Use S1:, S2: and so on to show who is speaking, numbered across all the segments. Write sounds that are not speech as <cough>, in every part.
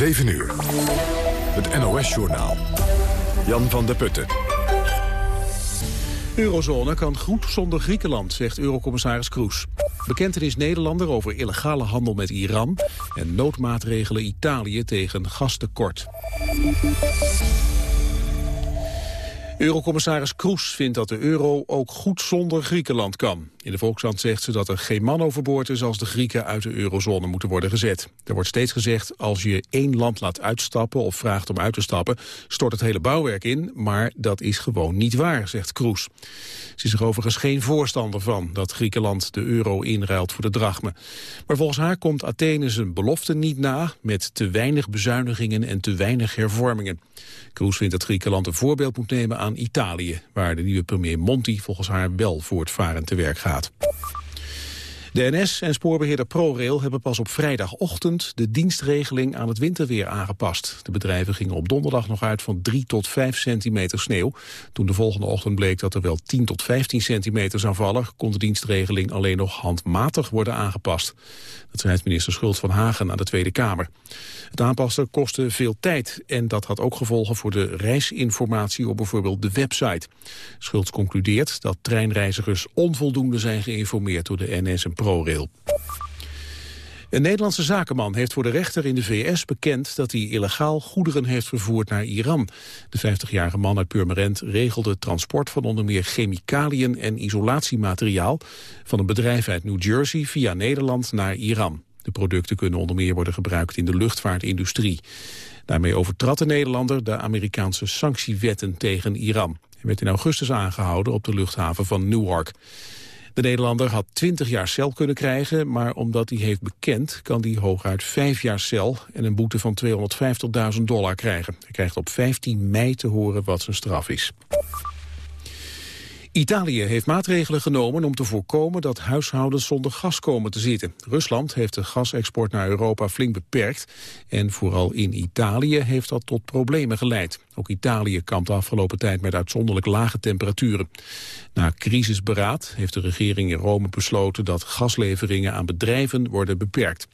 S1: 7 uur. Het NOS-journaal. Jan van der Putten.
S2: Eurozone kan goed zonder Griekenland, zegt eurocommissaris Kroes. Bekentenis Nederlander over illegale handel met Iran... en noodmaatregelen Italië tegen gastekort. Eurocommissaris Kroes vindt dat de euro ook goed zonder Griekenland kan. In de Volkskrant zegt ze dat er geen man overboord is als de Grieken uit de eurozone moeten worden gezet. Er wordt steeds gezegd, als je één land laat uitstappen of vraagt om uit te stappen, stort het hele bouwwerk in, maar dat is gewoon niet waar, zegt Kroes. Ze is er overigens geen voorstander van dat Griekenland de euro inruilt voor de drachme. Maar volgens haar komt Athene zijn belofte niet na met te weinig bezuinigingen en te weinig hervormingen. Kroes vindt dat Griekenland een voorbeeld moet nemen aan Italië, waar de nieuwe premier Monti volgens haar wel voortvarend te werk gaat. De NS en spoorbeheerder ProRail hebben pas op vrijdagochtend de dienstregeling aan het winterweer aangepast. De bedrijven gingen op donderdag nog uit van 3 tot 5 centimeter sneeuw. Toen de volgende ochtend bleek dat er wel 10 tot 15 centimeter zou vallen, kon de dienstregeling alleen nog handmatig worden aangepast. Dat schrijft minister Schultz van Hagen aan de Tweede Kamer. Het aanpassen kostte veel tijd en dat had ook gevolgen voor de reisinformatie op bijvoorbeeld de website. Schultz concludeert dat treinreizigers onvoldoende zijn geïnformeerd door de NS en Een Nederlandse zakenman heeft voor de rechter in de VS bekend dat hij illegaal goederen heeft vervoerd naar Iran. De 50-jarige man uit Purmerend regelde transport van onder meer chemicaliën en isolatiemateriaal van een bedrijf uit New Jersey via Nederland naar Iran. De producten kunnen onder meer worden gebruikt in de luchtvaartindustrie. Daarmee overtrad de Nederlander de Amerikaanse sanctiewetten tegen Iran. Hij werd in augustus aangehouden op de luchthaven van Newark. De Nederlander had 20 jaar cel kunnen krijgen, maar omdat hij heeft bekend... kan hij hooguit 5 jaar cel en een boete van 250.000 dollar krijgen. Hij krijgt op 15 mei te horen wat zijn straf is. Italië heeft maatregelen genomen om te voorkomen dat huishoudens zonder gas komen te zitten. Rusland heeft de gasexport naar Europa flink beperkt en vooral in Italië heeft dat tot problemen geleid. Ook Italië kampt de afgelopen tijd met uitzonderlijk lage temperaturen. Na crisisberaad heeft de regering in Rome besloten dat gasleveringen aan bedrijven worden beperkt.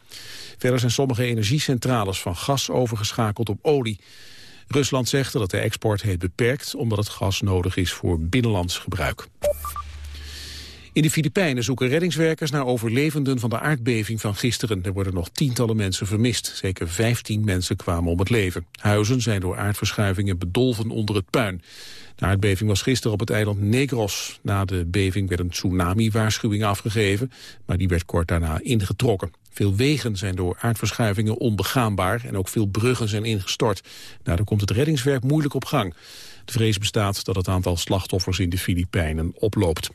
S2: Verder zijn sommige energiecentrales van gas overgeschakeld op olie. Rusland zegt dat de export heeft beperkt omdat het gas nodig is voor binnenlands gebruik. In de Filipijnen zoeken reddingswerkers naar overlevenden van de aardbeving van gisteren. Er worden nog tientallen mensen vermist. Zeker 15 mensen kwamen om het leven. Huizen zijn door aardverschuivingen bedolven onder het puin. De aardbeving was gisteren op het eiland Negros. Na de beving werd een tsunami-waarschuwing afgegeven, maar die werd kort daarna ingetrokken. Veel wegen zijn door aardverschuivingen onbegaanbaar en ook veel bruggen zijn ingestort. Daardoor komt het reddingswerk moeilijk op gang. De vrees bestaat dat het aantal slachtoffers in de Filipijnen oploopt.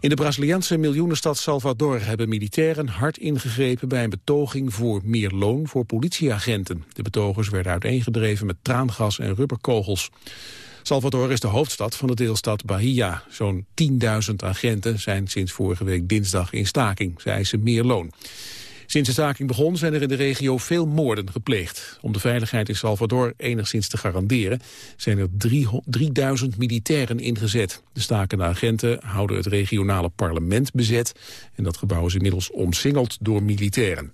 S2: In de Braziliaanse miljoenenstad Salvador hebben militairen hard ingegrepen bij een betoging voor meer loon voor politieagenten. De betogers werden uiteengedreven met traangas en rubberkogels. Salvador is de hoofdstad van de deelstad Bahia. Zo'n 10.000 agenten zijn sinds vorige week dinsdag in staking. Ze eisen meer loon. Sinds de staking begon zijn er in de regio veel moorden gepleegd. Om de veiligheid in Salvador enigszins te garanderen... zijn er 3000 militairen ingezet. De stakende agenten houden het regionale parlement bezet... en dat gebouw is inmiddels omsingeld door militairen.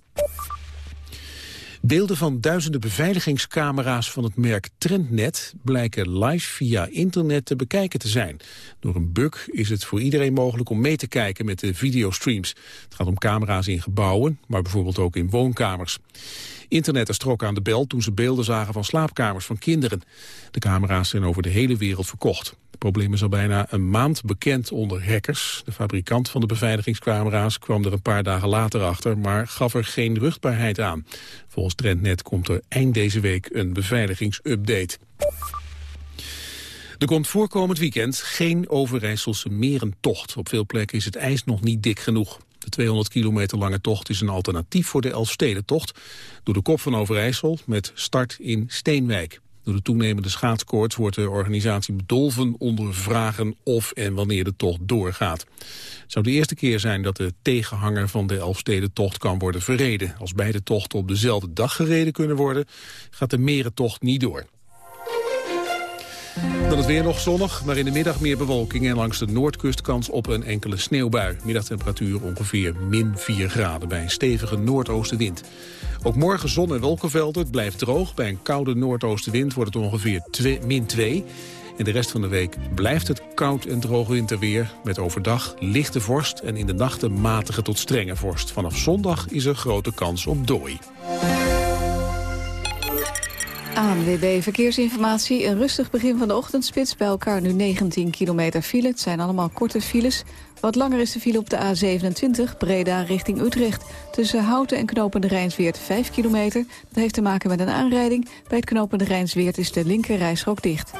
S2: Beelden van duizenden beveiligingscamera's van het merk Trendnet blijken live via internet te bekijken te zijn. Door een bug is het voor iedereen mogelijk om mee te kijken met de videostreams. Het gaat om camera's in gebouwen, maar bijvoorbeeld ook in woonkamers. Internetters trokken aan de bel toen ze beelden zagen van slaapkamers van kinderen. De camera's zijn over de hele wereld verkocht. Probleem is al bijna een maand bekend onder hackers. De fabrikant van de beveiligingscamera's kwam er een paar dagen later achter... maar gaf er geen ruchtbaarheid aan. Volgens Trendnet komt er eind deze week een beveiligingsupdate. Er komt voorkomend weekend geen Overijsselse merentocht. Op veel plekken is het ijs nog niet dik genoeg. De 200 kilometer lange tocht is een alternatief voor de Elfstedentocht... door de kop van Overijssel met start in Steenwijk. Door de toenemende schaatskoorts wordt de organisatie bedolven onder vragen of en wanneer de tocht doorgaat. Het zou de eerste keer zijn dat de tegenhanger van de Elfstedentocht kan worden verreden. Als beide tochten op dezelfde dag gereden kunnen worden, gaat de merentocht niet door. Dan het weer nog zonnig, maar in de middag meer bewolking... en langs de noordkust kans op een enkele sneeuwbui. Middagtemperatuur ongeveer min 4 graden bij een stevige noordoostenwind. Ook morgen zon en wolkenvelden, het blijft droog. Bij een koude noordoostenwind wordt het ongeveer min 2. En de rest van de week blijft het koud en droog winterweer... met overdag lichte vorst en in de nachten matige tot strenge vorst. Vanaf zondag is er grote kans op dooi.
S3: ANWB Verkeersinformatie. Een rustig begin van de ochtendspits. Bij elkaar nu 19 kilometer file. Het zijn allemaal korte files. Wat langer is de file op de A27, Breda richting Utrecht. Tussen Houten en Knopende Rijnsweert 5 kilometer. Dat heeft te maken met een aanrijding. Bij het Knopende Rijnsweert is de linker dicht.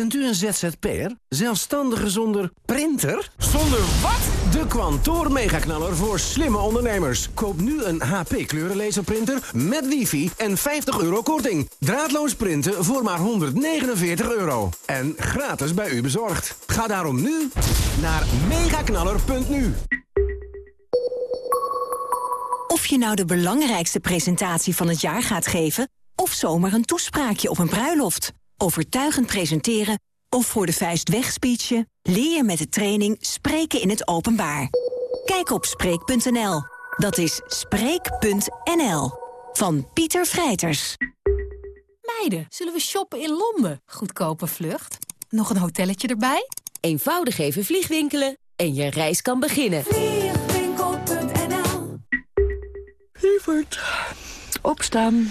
S4: Bent u een ZZP'er? Zelfstandige zonder printer? Zonder wat? De Kwantoor Megaknaller voor slimme ondernemers. Koop nu een HP kleurenlaserprinter met wifi en 50 euro korting. Draadloos printen voor maar 149 euro. En gratis bij u bezorgd. Ga daarom nu naar megaknaller.nu.
S5: Of je nou de belangrijkste presentatie van het jaar gaat geven... of zomaar een toespraakje op een bruiloft overtuigend presenteren of voor de vuist wegspeechen... leer je met de training Spreken in het Openbaar. Kijk op Spreek.nl. Dat is Spreek.nl. Van Pieter Vrijters.
S6: Meiden, zullen we shoppen in Londen? Goedkope vlucht. Nog een hotelletje erbij?
S7: Eenvoudig even vliegwinkelen en je reis kan beginnen.
S6: Vliegwinkel.nl
S8: Lievert, opstaan.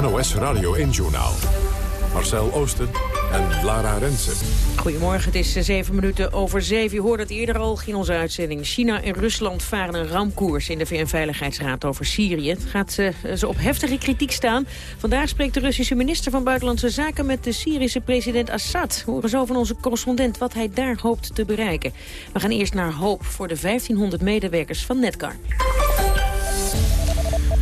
S1: NOS Radio 1-journaal. Marcel Oosten en Lara Rensen.
S9: Goedemorgen, het is zeven minuten over zeven. Je hoorde het eerder al in onze uitzending. China en Rusland varen een ramkoers in de VN-veiligheidsraad over Syrië. Het gaat uh, ze op heftige kritiek staan. Vandaag spreekt de Russische minister van Buitenlandse Zaken... met de Syrische president Assad. We horen zo van onze correspondent wat hij daar hoopt te bereiken. We gaan eerst naar hoop voor de 1500 medewerkers van Netcar.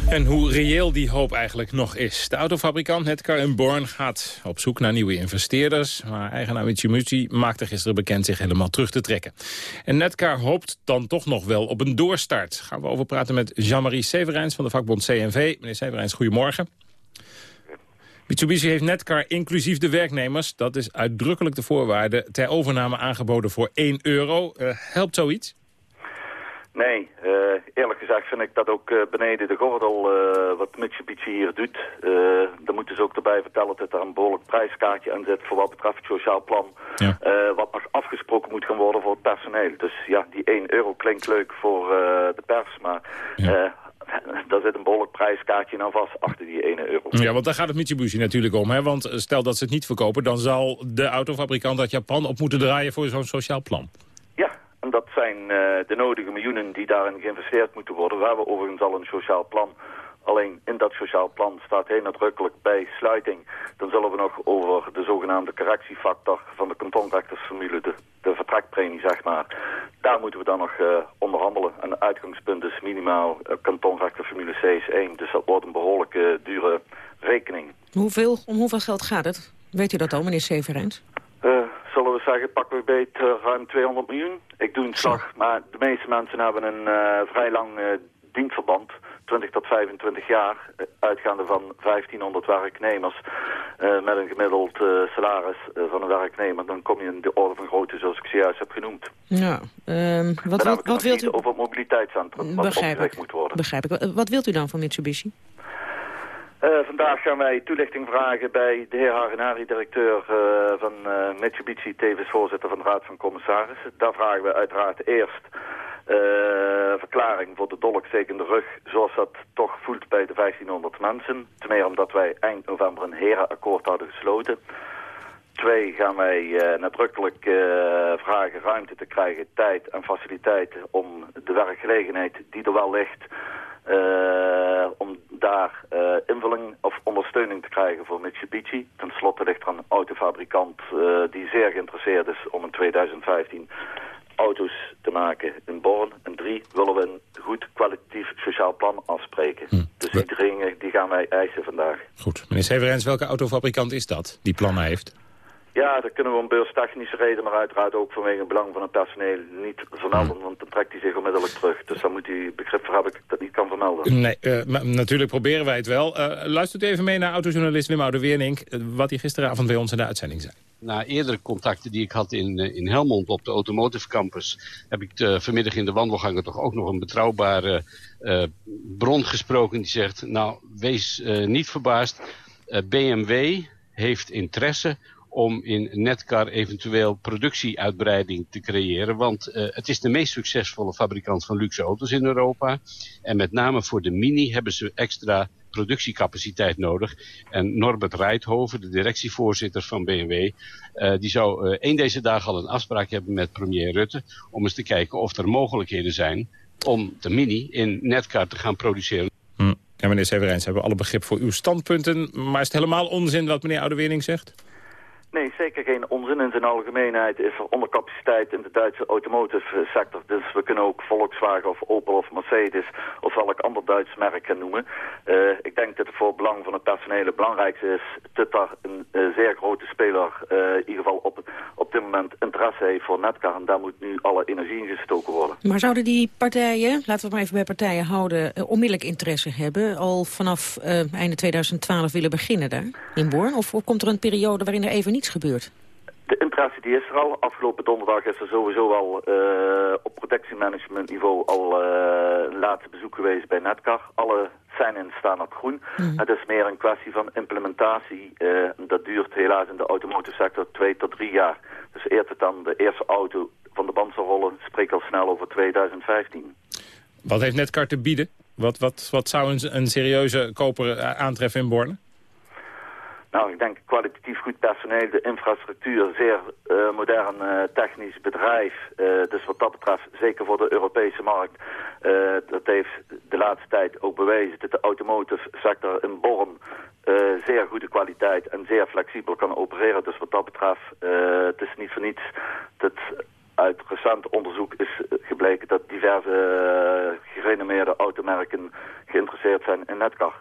S10: En hoe reëel die hoop eigenlijk nog is. De autofabrikant Netcar in Born gaat op zoek naar nieuwe investeerders. Maar eigenaar Mitsubishi maakte gisteren bekend zich helemaal terug te trekken. En Netcar hoopt dan toch nog wel op een doorstart. Gaan we over praten met Jean-Marie Severijns van de vakbond CNV. Meneer Severijns, goedemorgen. Mitsubishi heeft Netcar inclusief de werknemers. Dat is uitdrukkelijk de voorwaarde ter overname aangeboden voor 1 euro. Uh, helpt zoiets?
S11: Nee, uh, eerlijk gezegd vind ik dat ook uh, beneden de gordel uh, wat Mitsubishi hier doet. dan moeten ze ook erbij vertellen dat er een behoorlijk prijskaartje aan zit voor wat betreft het sociaal plan. Ja. wat nog afgesproken moet gaan worden voor het personeel. Dus ja, die 1 euro klinkt leuk voor de pers, maar ja. <laughs> daar zit een behoorlijk prijskaartje aan vast achter die 1 euro.
S10: Ja, want daar gaat het Mitsubishi natuurlijk om. Hè? Want stel dat ze het niet verkopen, dan zal de autofabrikant uit Japan op moeten draaien voor zo'n sociaal plan.
S11: En dat zijn uh, de nodige miljoenen die daarin geïnvesteerd moeten worden. We hebben overigens al een sociaal plan. Alleen in dat sociaal plan staat heel nadrukkelijk bij sluiting. Dan zullen we nog over de zogenaamde correctiefactor van de kantonrechtersformule, de, de zeg maar. Daar moeten we dan nog uh, onderhandelen. En het uitgangspunt is minimaal uh, kantonrechterformule CS1. Dus dat wordt een behoorlijke dure rekening.
S9: Hoeveel, om hoeveel geld gaat het? Weet u dat al, meneer Severijns?
S11: Uh, zullen we zeggen, pakken we beet uh, ruim 200 miljoen. Ik doe een slag, maar de meeste mensen hebben een uh, vrij lang dienstverband. 20 tot 25 jaar, uitgaande van 1500 werknemers met een gemiddeld salaris van een werknemer. Dan kom je in de orde van grootte zoals ik zojuist heb genoemd.
S9: Ja, um, wat, wat, wat wilt u...
S11: Over mobiliteitscentrum, wat
S9: begrijp ik,
S11: moet worden.
S9: Begrijp ik. Wat wilt u dan van Mitsubishi?
S11: Uh, vandaag gaan wij toelichting vragen bij de heer Hagenari, directeur uh, van uh, Mitsubishi, tevens voorzitter van de Raad van Commissarissen. Daar vragen we uiteraard eerst verklaring voor de dolksteek in de rug, zoals dat toch voelt bij de 1500 mensen. Ten meer omdat wij eind november een herenakkoord hadden gesloten. Twee gaan wij nadrukkelijk vragen ruimte te krijgen, tijd en faciliteiten om de werkgelegenheid die er wel ligt eh, om daar uh, invulling of ondersteuning te krijgen voor Mitsubishi. Ten slotte ligt er een autofabrikant uh, die zeer geïnteresseerd is om in 2015 auto's te maken in Born. En drie willen we een goed kwalitatief sociaal plan afspreken. Hm. Dus die drie die gaan wij eisen vandaag.
S10: Goed. Meneer Severens, welke autofabrikant is dat die plannen heeft?
S11: Ja, dat kunnen we om beurstechnische reden, maar uiteraard ook vanwege het belang van het personeel niet vermelden, want dan trekt hij zich onmiddellijk terug. Dus dan moet hij begrip voor hebben dat ik dat niet kan vermelden.
S10: Nee, uh, maar natuurlijk proberen wij het wel. Uh, luistert even mee naar autojournalist Wim Oude-Wernink, uh, wat hij gisteravond bij ons in de uitzending zei.
S12: Na eerdere contacten die ik had in, in Helmond op de Automotive Campus... heb ik de, vanmiddag in de wandelgangen toch ook nog een betrouwbare bron gesproken... die zegt, nou, wees niet verbaasd, BMW heeft interesse om in Netcar eventueel productieuitbreiding te creëren. Want uh, het is de meest succesvolle fabrikant van luxe auto's in Europa. En met name voor de Mini hebben ze extra productiecapaciteit nodig. En Norbert Rijthoven, de directievoorzitter van BMW... Uh, die zou uh, een deze dagen al een afspraak hebben met premier Rutte... om eens te kijken of er mogelijkheden zijn om de Mini in Netcar te gaan produceren.
S10: Hm. Ja, meneer Severijns, hebben we alle begrip voor uw standpunten. Maar is het helemaal onzin wat meneer Oudewering zegt?
S11: Nee, zeker geen onzin. In zijn algemeenheid is er ondercapaciteit in de Duitse automotive sector. Dus we kunnen ook Volkswagen of Opel of Mercedes of welk ander Duits merk noemen. Uh, ik denk dat het voor het belang van het personeel het belangrijkste is dat daar een uh, zeer grote speler uh, in ieder geval op, op dit moment interesse heeft voor Netcar. En daar moet nu alle energie in gestoken worden.
S9: Maar zouden die partijen, laten we het maar even bij partijen houden, onmiddellijk interesse hebben? Al vanaf einde 2012 willen beginnen daar in Born? Of komt er een periode waarin er even gebeurt?
S11: De interesse die is er al. Afgelopen donderdag is er sowieso al uh, op protectiemanagement niveau al uh, een laatste bezoek geweest bij Netcar. Alle seinen staan op groen. Mm. Het is meer een kwestie van implementatie. Uh, dat duurt helaas in de automotive sector twee tot drie jaar. Dus eerder dan de eerste auto van de band zal rollen, spreek al snel over 2015.
S10: Wat heeft Netcar te bieden? Wat, wat, wat zou een, een serieuze koper aantreffen in Borne?
S11: Nou, ik denk kwalitatief goed personeel, de infrastructuur, zeer uh, modern uh, technisch bedrijf. Uh, dus wat dat betreft, zeker voor de Europese markt, dat heeft de laatste tijd ook bewezen dat de automotive sector in Born zeer goede kwaliteit en zeer flexibel kan opereren. Dus wat dat betreft, het is niet voor niets dat uit recent onderzoek is gebleken dat diverse gerenommeerde automerken geïnteresseerd zijn in Netcar.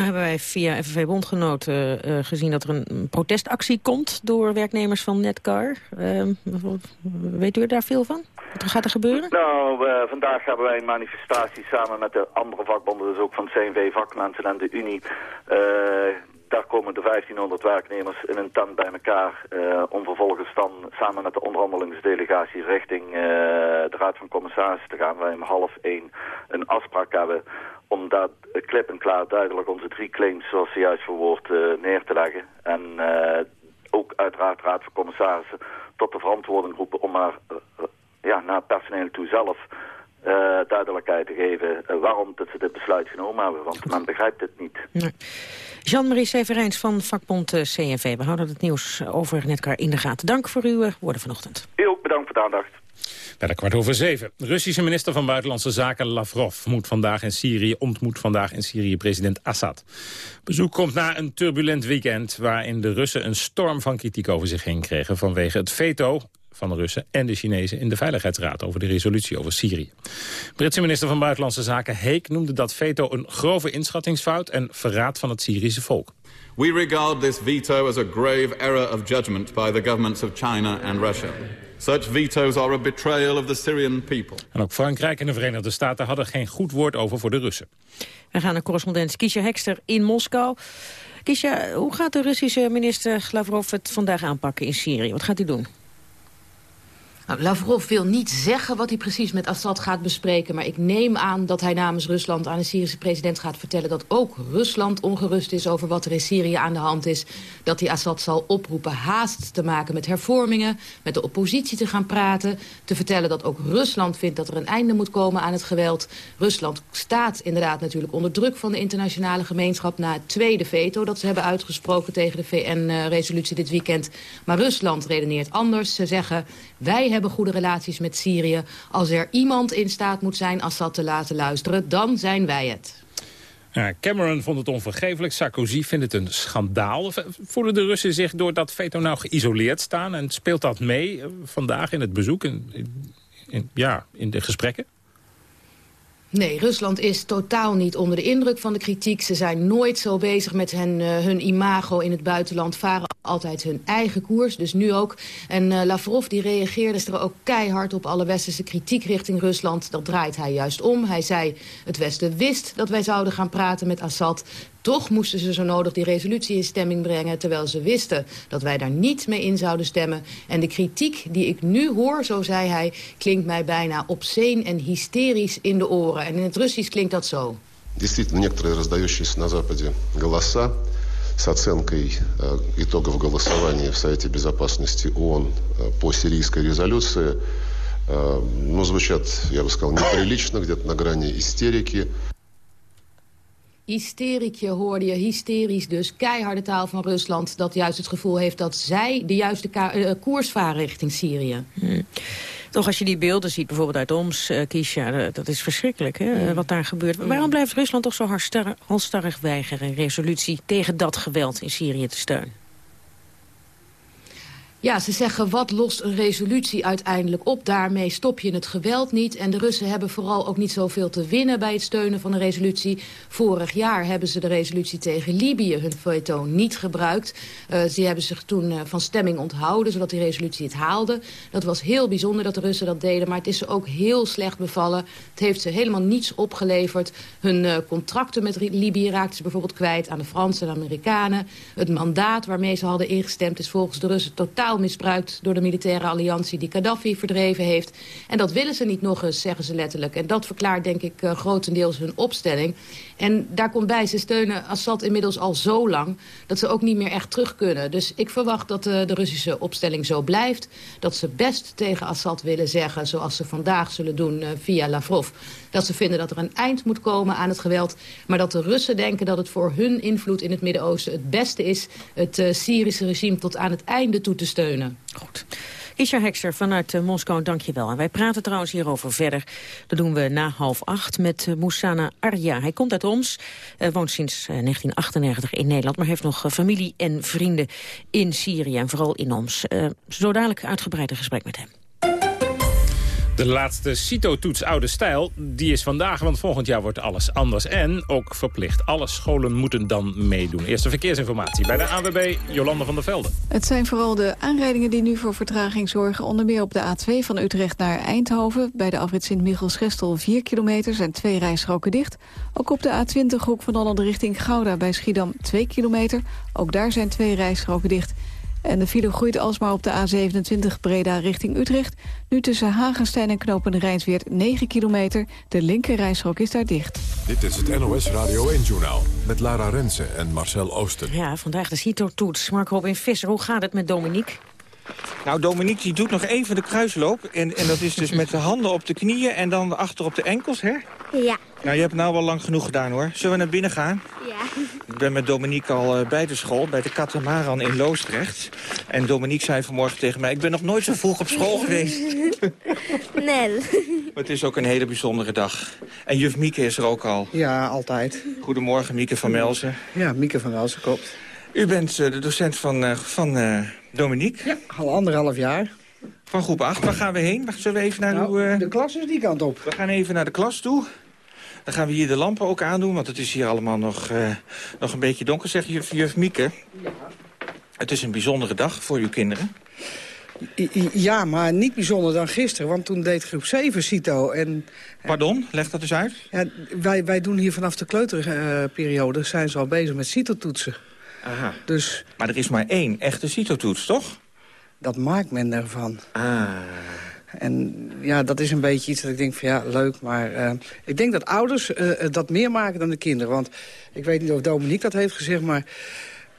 S9: Nou hebben wij via FNV Bondgenoten uh, gezien dat er een protestactie komt door werknemers van Netcar. Uh, weet u er daar veel van? Wat gaat er gebeuren?
S11: Nou, uh, vandaag hebben wij een manifestatie samen met de andere vakbonden, dus ook van CNV Vakmensen en de Unie. Daar komen de 1500 werknemers in een tent bij elkaar om vervolgens dan samen met de onderhandelingsdelegatie richting de Raad van Commissarissen te gaan. Wij om half één een afspraak hebben om daar klip en klaar duidelijk onze drie claims, zoals ze juist verwoord, uh, neer te leggen. En ook uiteraard Raad van Commissarissen tot de verantwoording roepen om maar ja, naar personeel toe zelf duidelijkheid te geven waarom dat ze dit besluit genomen hebben. Want men begrijpt het niet.
S9: Nee. Jean-Marie Severijns van vakbond CNV. We houden het nieuws over Netcar in de gaten. Dank voor uw woorden vanochtend.
S11: U ook bedankt voor de aandacht.
S10: Bij de kwart over zeven. Russische minister van Buitenlandse Zaken Lavrov moet vandaag in Syrië, ontmoet vandaag in Syrië president Assad. Bezoek komt na een turbulent weekend waarin de Russen een storm van kritiek over zich heen kregen vanwege het veto van de Russen en de Chinezen in de Veiligheidsraad over de resolutie over Syrië. Britse minister van Buitenlandse Zaken Heek noemde dat veto een grove inschattingsfout en verraad van het Syrische volk.
S13: We regard this veto as a grave error of judgment by the governments of China and Russia. Such vetoes are a betrayal of the Syrian people.
S10: En ook Frankrijk en de Verenigde Staten hadden geen goed woord over voor de Russen.
S9: We gaan naar correspondent Kisha Hekster in Moskou. Kisha, hoe gaat de Russische minister Lavrov het vandaag aanpakken in Syrië? Wat gaat hij doen?
S14: Nou, Lavrov wil niet zeggen wat hij precies met Assad gaat bespreken... maar ik neem aan dat hij namens Rusland aan de Syrische president gaat vertellen... dat ook Rusland ongerust is over wat er in Syrië aan de hand is. Dat hij Assad zal oproepen haast te maken met hervormingen... met de oppositie te gaan praten. Te vertellen dat ook Rusland vindt dat er een einde moet komen aan het geweld. Rusland staat inderdaad natuurlijk onder druk van de internationale gemeenschap... na het tweede veto dat ze hebben uitgesproken tegen de VN-resolutie dit weekend. Maar Rusland redeneert anders. Ze zeggen, wij hebben hebben goede relaties met Syrië. Als er iemand in staat moet zijn Assad te laten luisteren, dan zijn wij het.
S10: Ja, Cameron vond het onvergeeflijk, Sarkozy vindt het een schandaal. Voelen de Russen zich door dat veto nou geïsoleerd staan... en speelt dat mee eh, vandaag in het bezoek, in, in, ja, in de gesprekken?
S14: Nee, Rusland is totaal niet onder de indruk van de kritiek. Ze zijn nooit zo bezig met hun, uh, hun imago in het buitenland. Varen altijd hun eigen koers, dus nu ook. En uh, Lavrov die reageerde er ook keihard op alle westerse kritiek richting Rusland. Dat draait hij juist om. Hij zei, het Westen wist dat wij zouden gaan praten met Assad. Toch moesten ze zo nodig die resolutie in stemming brengen... terwijl ze wisten dat wij daar niet mee in zouden stemmen. En de kritiek die ik nu hoor, zo zei hij... klinkt mij bijna obscene en hysterisch in de oren. En in het Russisch klinkt dat zo.
S15: Действительно, некоторые раздающиеся на Западе голоса с оценкой э, итогов голосования в Совете Безопасности ООН э, по сирийской резолюции, э, ну, звучат, я бы сказал, неприлично, где-то на грани истерики.
S14: Hysterikje hoorde je, hysterisch dus, keiharde taal van Rusland... dat juist het gevoel heeft dat zij de juiste uh, koers varen richting Syrië.
S9: Hmm. Toch als je die beelden ziet, bijvoorbeeld uit Oms, uh, Kisha, dat is verschrikkelijk hè, ja. wat daar gebeurt. Waarom blijft Rusland toch zo halstarrig weigeren... een resolutie tegen dat geweld in Syrië te steunen?
S14: Ja, ze zeggen wat lost een resolutie uiteindelijk op. Daarmee stop je het geweld niet. En de Russen hebben vooral ook niet zoveel te winnen bij het steunen van een resolutie. Vorig jaar hebben ze de resolutie tegen Libië, hun veto, niet gebruikt. Uh, ze hebben zich toen uh, van stemming onthouden, zodat die resolutie het haalde. Dat was heel bijzonder dat de Russen dat deden, maar het is ze ook heel slecht bevallen. Het heeft ze helemaal niets opgeleverd. Hun uh, contracten met Libië raakten ze bijvoorbeeld kwijt aan de Fransen en Amerikanen. Het mandaat waarmee ze hadden ingestemd is volgens de Russen totaal misbruikt door de militaire alliantie die Gaddafi verdreven heeft. En dat willen ze niet nog eens, zeggen ze letterlijk. En dat verklaart denk ik uh, grotendeels hun opstelling. En daar komt bij, ze steunen Assad inmiddels al zo lang... dat ze ook niet meer echt terug kunnen. Dus ik verwacht dat uh, de Russische opstelling zo blijft. Dat ze best tegen Assad willen zeggen, zoals ze vandaag zullen doen uh, via Lavrov. Dat ze vinden dat er een eind moet komen aan het geweld. Maar dat de Russen denken dat het voor hun invloed in het Midden-Oosten... het beste is het Syrische regime tot aan het einde toe te steunen.
S9: Goed. Isha Hekster vanuit uh, Moskou, dank je wel. En wij praten trouwens hierover verder. Dat doen we na half acht met uh, Moussana Arya. Hij komt uit Oms, uh, woont sinds 1998 in Nederland... maar heeft nog familie en vrienden in Syrië en vooral in Oms. zo dadelijk uitgebreid gesprek met hem.
S10: De laatste CITO-toets oude stijl, die is vandaag, want volgend jaar wordt alles anders. En ook verplicht. Alle scholen moeten dan meedoen. Eerste verkeersinformatie bij de AWB, Jolande van der Velde.
S3: Het zijn vooral de aanrijdingen die nu voor vertraging zorgen. Onder meer op de A2 van Utrecht naar Eindhoven. Bij de afrit Sint-Michels-Gestel 4 kilometer zijn twee rijstroken dicht. Ook op de A20 hoek van Holland richting Gouda bij Schiedam 2 kilometer. Ook daar zijn twee rijstroken dicht. En de file groeit alsmaar op de A27 Breda richting Utrecht. Nu tussen Hagenstein en Knopen Rijnsweert 9 kilometer. De linkerrijstrook is daar dicht.
S1: Dit is het NOS Radio 1-journaal met Lara Rensen en Marcel Oosten.
S9: Ja, vandaag de CITO-toets. Mark Robin Visser, hoe gaat het met Dominique?
S16: Nou, Dominique die doet nog even de kruisloop. En, en dat is dus met de handen op de knieën en dan achter op de enkels, hè?
S17: Ja.
S16: Nou, je hebt nou wel lang genoeg gedaan, hoor. Zullen we naar binnen gaan?
S17: Ja.
S16: Ik ben met Dominique al uh, bij de school, bij de Katamaran in Loosdrecht. En Dominique zei vanmorgen tegen mij... ik ben nog nooit zo vroeg op school <laughs> geweest.
S17: Nee.
S16: Maar <laughs> het is ook een hele bijzondere dag. En juf Mieke is er ook al.
S18: Ja, altijd.
S16: Goedemorgen, Mieke van Melzen.
S18: Ja, Mieke van Melzen, klopt.
S16: U bent uh, de docent van, uh, van uh, Dominique?
S18: Ja, al anderhalf jaar.
S16: Van groep 8. Waar gaan we heen? Zullen we even naar
S18: nou,
S16: uw...
S18: De klas is die kant op.
S16: We gaan even naar de klas toe. Dan gaan we hier de lampen ook aandoen, want het is hier allemaal nog, uh, nog een beetje donker, zegt juf, juf Mieke. Ja. Het is een bijzondere dag voor uw kinderen.
S18: Ja, maar niet bijzonder dan gisteren, want toen deed groep 7 CITO. En,
S16: Pardon, leg dat eens uit.
S18: Ja, wij, wij doen hier vanaf de kleuterperiode, zijn ze al bezig met CITO-toetsen.
S16: Aha.
S18: Dus,
S16: maar er is maar één echte CITO-toets, toch?
S18: Dat maakt men ervan.
S16: Ah.
S18: En ja, dat is een beetje iets dat ik denk van ja, leuk. Maar uh, ik denk dat ouders uh, dat meer maken dan de kinderen. Want ik weet niet of Dominique dat heeft gezegd, maar...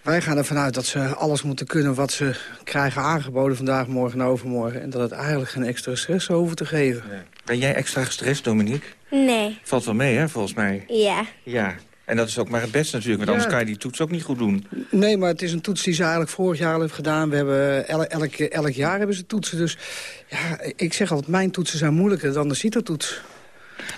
S18: Wij gaan ervan uit dat ze alles moeten kunnen wat ze krijgen aangeboden vandaag, morgen en overmorgen. En dat het eigenlijk geen extra stress hoeven te geven.
S16: Nee. Ben jij extra gestrest, Dominique?
S17: Nee.
S16: Valt wel mee, hè, volgens mij?
S17: Ja.
S16: Ja. En dat is ook maar het beste natuurlijk, want
S18: Ja.
S16: anders kan je die toets ook niet goed doen.
S18: Nee, maar het is een toets die ze eigenlijk vorig jaar al heeft gedaan. We hebben elk, elk, elk jaar hebben ze toetsen. Dus ja, ik zeg altijd, mijn toetsen zijn moeilijker dan de CITO-toets.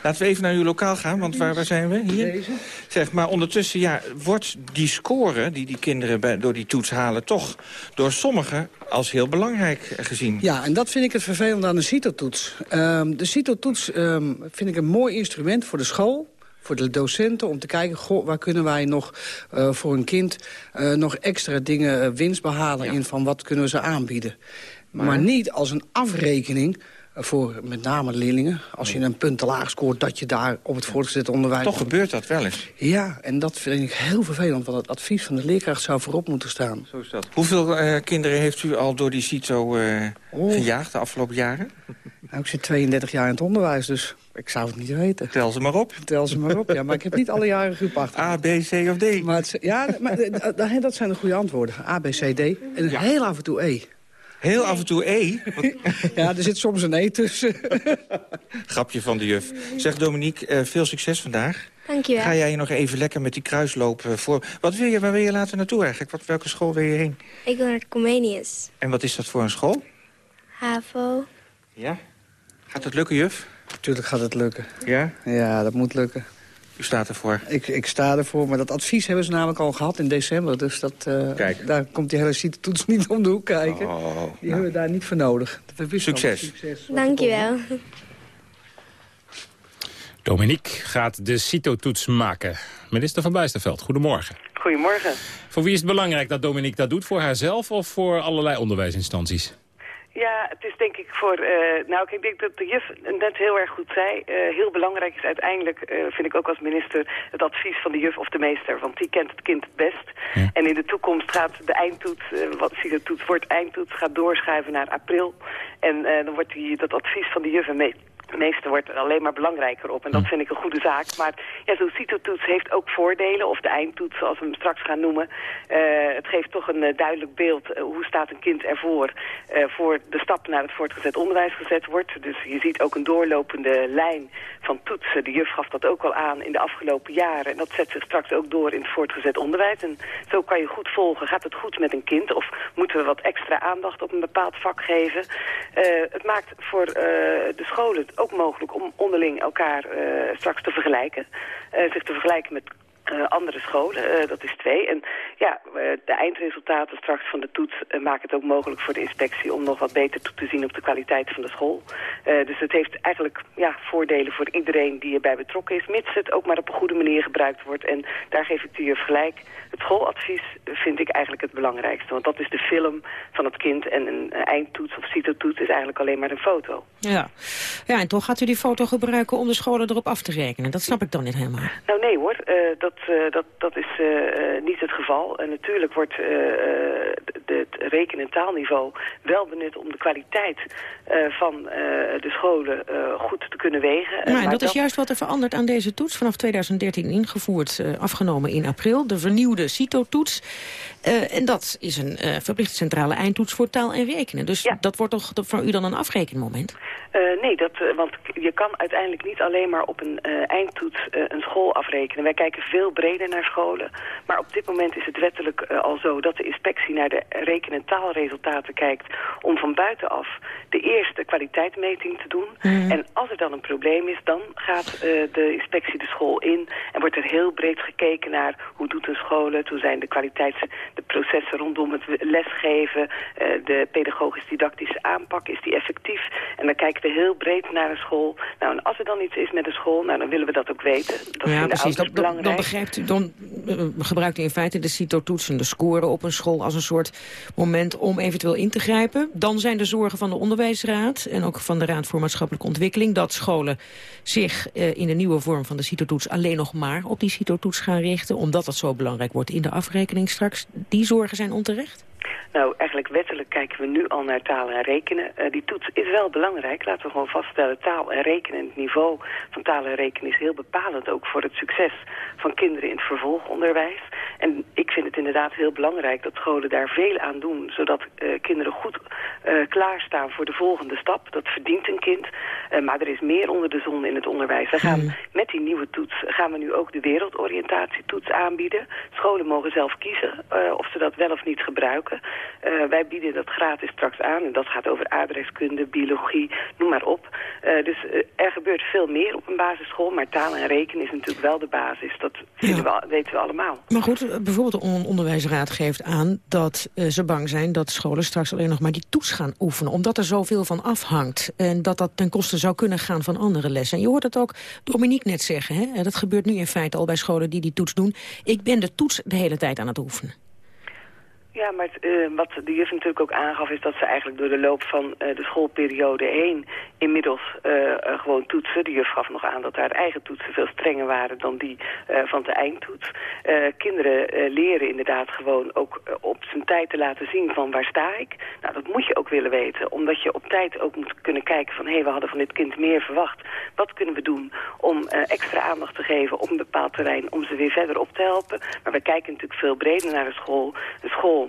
S16: Laten we even naar uw lokaal gaan, want waar, waar zijn we? Hier? Zeg, maar ondertussen, ja, wordt die score die die kinderen bij, door die toets halen... toch door sommigen als heel belangrijk gezien?
S18: Ja, en dat vind ik het vervelende aan de CITO-toets. Ehm, de CITO-toets ehm, vind ik een mooi instrument voor de school voor de docenten om te kijken... Goh, waar kunnen wij nog uh, voor een kind uh, nog extra dingen uh, winst behalen... Ja. in van wat kunnen we ze aanbieden. Maar, maar niet als een afrekening voor met name leerlingen. Als je een punt te laag scoort, dat je daar op het voortgezet onderwijs...
S16: Toch gebeurt dat wel eens?
S18: Ja, en dat vind ik heel vervelend, want het advies van de leerkracht zou voorop moeten staan.
S16: Zo is dat. Hoeveel uh, kinderen heeft u al door die CITO uh, oh. gejaagd de afgelopen jaren?
S18: Nou, ik zit 32 jaar in het onderwijs, dus ik zou het niet weten.
S16: Tel ze maar op.
S18: Tel ze maar op, ja. Maar ik heb niet alle jaren groep 8.
S16: A, B, C of D?
S18: Maar het, ja, maar dat zijn de goede antwoorden. A, B, C, D. En ja. heel af en toe E.
S16: Heel af en toe E? <laughs>
S18: ja, er zit soms een E tussen. <laughs>
S16: Grapje van de juf. Zeg Dominique, uh, veel succes vandaag.
S17: Dankjewel.
S16: Ga jij je nog even lekker met die kruisloop uh, voor... Wat wil je, waar wil je later naartoe eigenlijk? Wat, welke school wil je heen?
S17: Ik wil naar het Comenius.
S16: En wat is dat voor een school?
S17: HAVO.
S16: Ja? Gaat het lukken, juf?
S18: Tuurlijk gaat het lukken.
S16: Ja?
S18: Ja, dat moet lukken.
S16: U staat ervoor?
S18: Ik, ik sta ervoor, maar dat advies hebben ze namelijk al gehad in december. Dus dat, uh,
S16: Kijk.
S18: daar komt die hele toets <laughs> niet om de hoek kijken.
S16: Oh,
S18: die
S16: nou.
S18: hebben we daar niet voor nodig.
S16: Succes.
S18: Succes.
S17: Dankjewel.
S10: Dominique gaat de CITO-toets maken. Minister van Bijsterveld, goedemorgen.
S19: Goedemorgen.
S10: Voor wie is het belangrijk dat Dominique dat doet? Voor haarzelf of voor allerlei onderwijsinstanties?
S19: Ja, het is denk ik voor... Uh, nou, ik denk dat de juf net heel erg goed zei. Uh, heel belangrijk is uiteindelijk, uh, vind ik ook als minister... het advies van de juf of de meester. Want die kent het kind het best. Ja. En in de toekomst gaat de eindtoets... wat toets wordt eindtoets... gaat doorschuiven naar april. En dan wordt die, dat advies van de juf en me de meeste wordt er alleen maar belangrijker op. En dat vind ik een goede zaak. Maar ja, zo'n CITO-toets heeft ook voordelen. Of de eindtoets, zoals we hem straks gaan noemen. Uh, het geeft toch een uh, duidelijk beeld. Uh, hoe staat een kind ervoor? voor de stap naar het voortgezet onderwijs gezet wordt. Dus je ziet ook een doorlopende lijn van toetsen. De juf gaf dat ook al aan in de afgelopen jaren. En dat zet zich straks ook door in het voortgezet onderwijs. En zo kan je goed volgen. Gaat het goed met een kind? Of moeten we wat extra aandacht op een bepaald vak geven? het maakt voor de scholen ook mogelijk om onderling elkaar uh, straks te vergelijken. Uh, zich te vergelijken met uh, andere scholen, uh, dat is twee. En ja, uh, de eindresultaten straks van de toets maken het ook mogelijk voor de inspectie om nog wat beter toe te zien op de kwaliteit van de school. dus het heeft eigenlijk ja, voordelen voor iedereen die erbij betrokken is, mits het ook maar op een goede manier gebruikt wordt. En daar geef ik de juf gelijk. Het schooladvies vind ik eigenlijk het belangrijkste, want dat is de film van het kind en een eindtoets of citotoets is eigenlijk alleen maar een foto.
S9: Ja. ja, en toch gaat u die foto gebruiken om de scholen erop af te rekenen. Dat snap ik dan niet helemaal.
S19: Nou nee hoor, dat dat, uh, dat, dat is uh, niet het geval. En natuurlijk wordt het reken- en taalniveau wel benut om de kwaliteit van de scholen goed te kunnen wegen.
S9: Maar, maar dat, dat, is juist wat er verandert aan deze toets. Vanaf 2013 ingevoerd, afgenomen in april. De vernieuwde CITO-toets. en dat is een verplichte centrale eindtoets voor taal en rekenen. Dus
S19: ja.
S9: dat wordt toch voor u dan een afrekenmoment?
S19: nee, dat, want je kan uiteindelijk niet alleen maar op een eindtoets een school afrekenen. Wij kijken veel breder naar scholen. Maar op dit moment is het wettelijk uh, al zo dat de inspectie naar de reken- en taalresultaten kijkt om van buitenaf de eerste kwaliteitsmeting te doen. Mm. En als er dan een probleem is, dan gaat uh, de inspectie de school in en wordt er heel breed gekeken naar hoe doet een school het, hoe zijn de kwaliteits, de processen rondom het lesgeven, uh, de pedagogisch-didactische aanpak, is die effectief? En dan kijken we heel breed naar een school. Nou, en als er dan iets is met een school, nou, dan willen we dat ook weten. Dat
S9: ja, precies. Dat, dan, dan begrijpt dan uh, gebruikt u in feite de CITO-toetsen, de scoren op een school als een soort moment om eventueel in te grijpen. Dan zijn de zorgen van de onderwijsraad en ook van de Raad voor Maatschappelijke Ontwikkeling dat scholen zich uh, in de nieuwe vorm van de CITO-toets alleen nog maar op die CITO-toets gaan richten, omdat dat zo belangrijk wordt in de afrekening straks. Die zorgen zijn onterecht?
S19: Nou, eigenlijk wettelijk kijken we nu al naar taal en rekenen. Uh, die toets is wel belangrijk. Laten we gewoon vaststellen, taal en rekenen, het niveau van taal en rekenen is heel bepalend ook voor het succes van kinderen in het vervolgonderwijs. En ik vind het inderdaad heel belangrijk dat scholen daar veel aan doen... zodat uh, kinderen goed uh, klaarstaan voor de volgende stap. Dat verdient een kind. Maar er is meer onder de zon in het onderwijs. We gaan
S9: Hmm.
S19: met die nieuwe toets gaan we nu ook de wereldoriëntatietoets aanbieden. Scholen mogen zelf kiezen of ze dat wel of niet gebruiken. Wij bieden dat gratis straks aan. En dat gaat over aardrijkskunde, biologie, noem maar op. dus er gebeurt veel meer op een basisschool. Maar taal en rekenen is natuurlijk wel de basis. Dat we, weten we allemaal.
S9: Maar goed, eh, bijvoorbeeld de on onderwijsraad geeft aan dat ze bang zijn dat scholen straks alleen nog maar die toets gaan oefenen. Omdat er zoveel van afhangt. En dat dat ten koste zou kunnen gaan van andere lessen. En je hoort het ook Dominique net zeggen. Hè? Dat gebeurt nu in feite al bij scholen die die toets doen. Ik ben de toets de hele tijd aan het oefenen.
S19: Ja, maar uh, wat de juf natuurlijk ook aangaf... is dat ze eigenlijk door de loop van uh, de schoolperiode heen... inmiddels uh, gewoon toetsen. De juf gaf nog aan dat haar eigen toetsen veel strenger waren... dan die van de eindtoets. kinderen leren inderdaad gewoon ook op zijn tijd te laten zien... van waar sta ik? Nou, dat moet je ook willen weten. Omdat je op tijd ook moet kunnen kijken van... hé, hey, we hadden van dit kind meer verwacht. Wat kunnen we doen om extra aandacht te geven op een bepaald terrein... om ze weer verder op te helpen? Maar we kijken natuurlijk veel breder naar de school. De school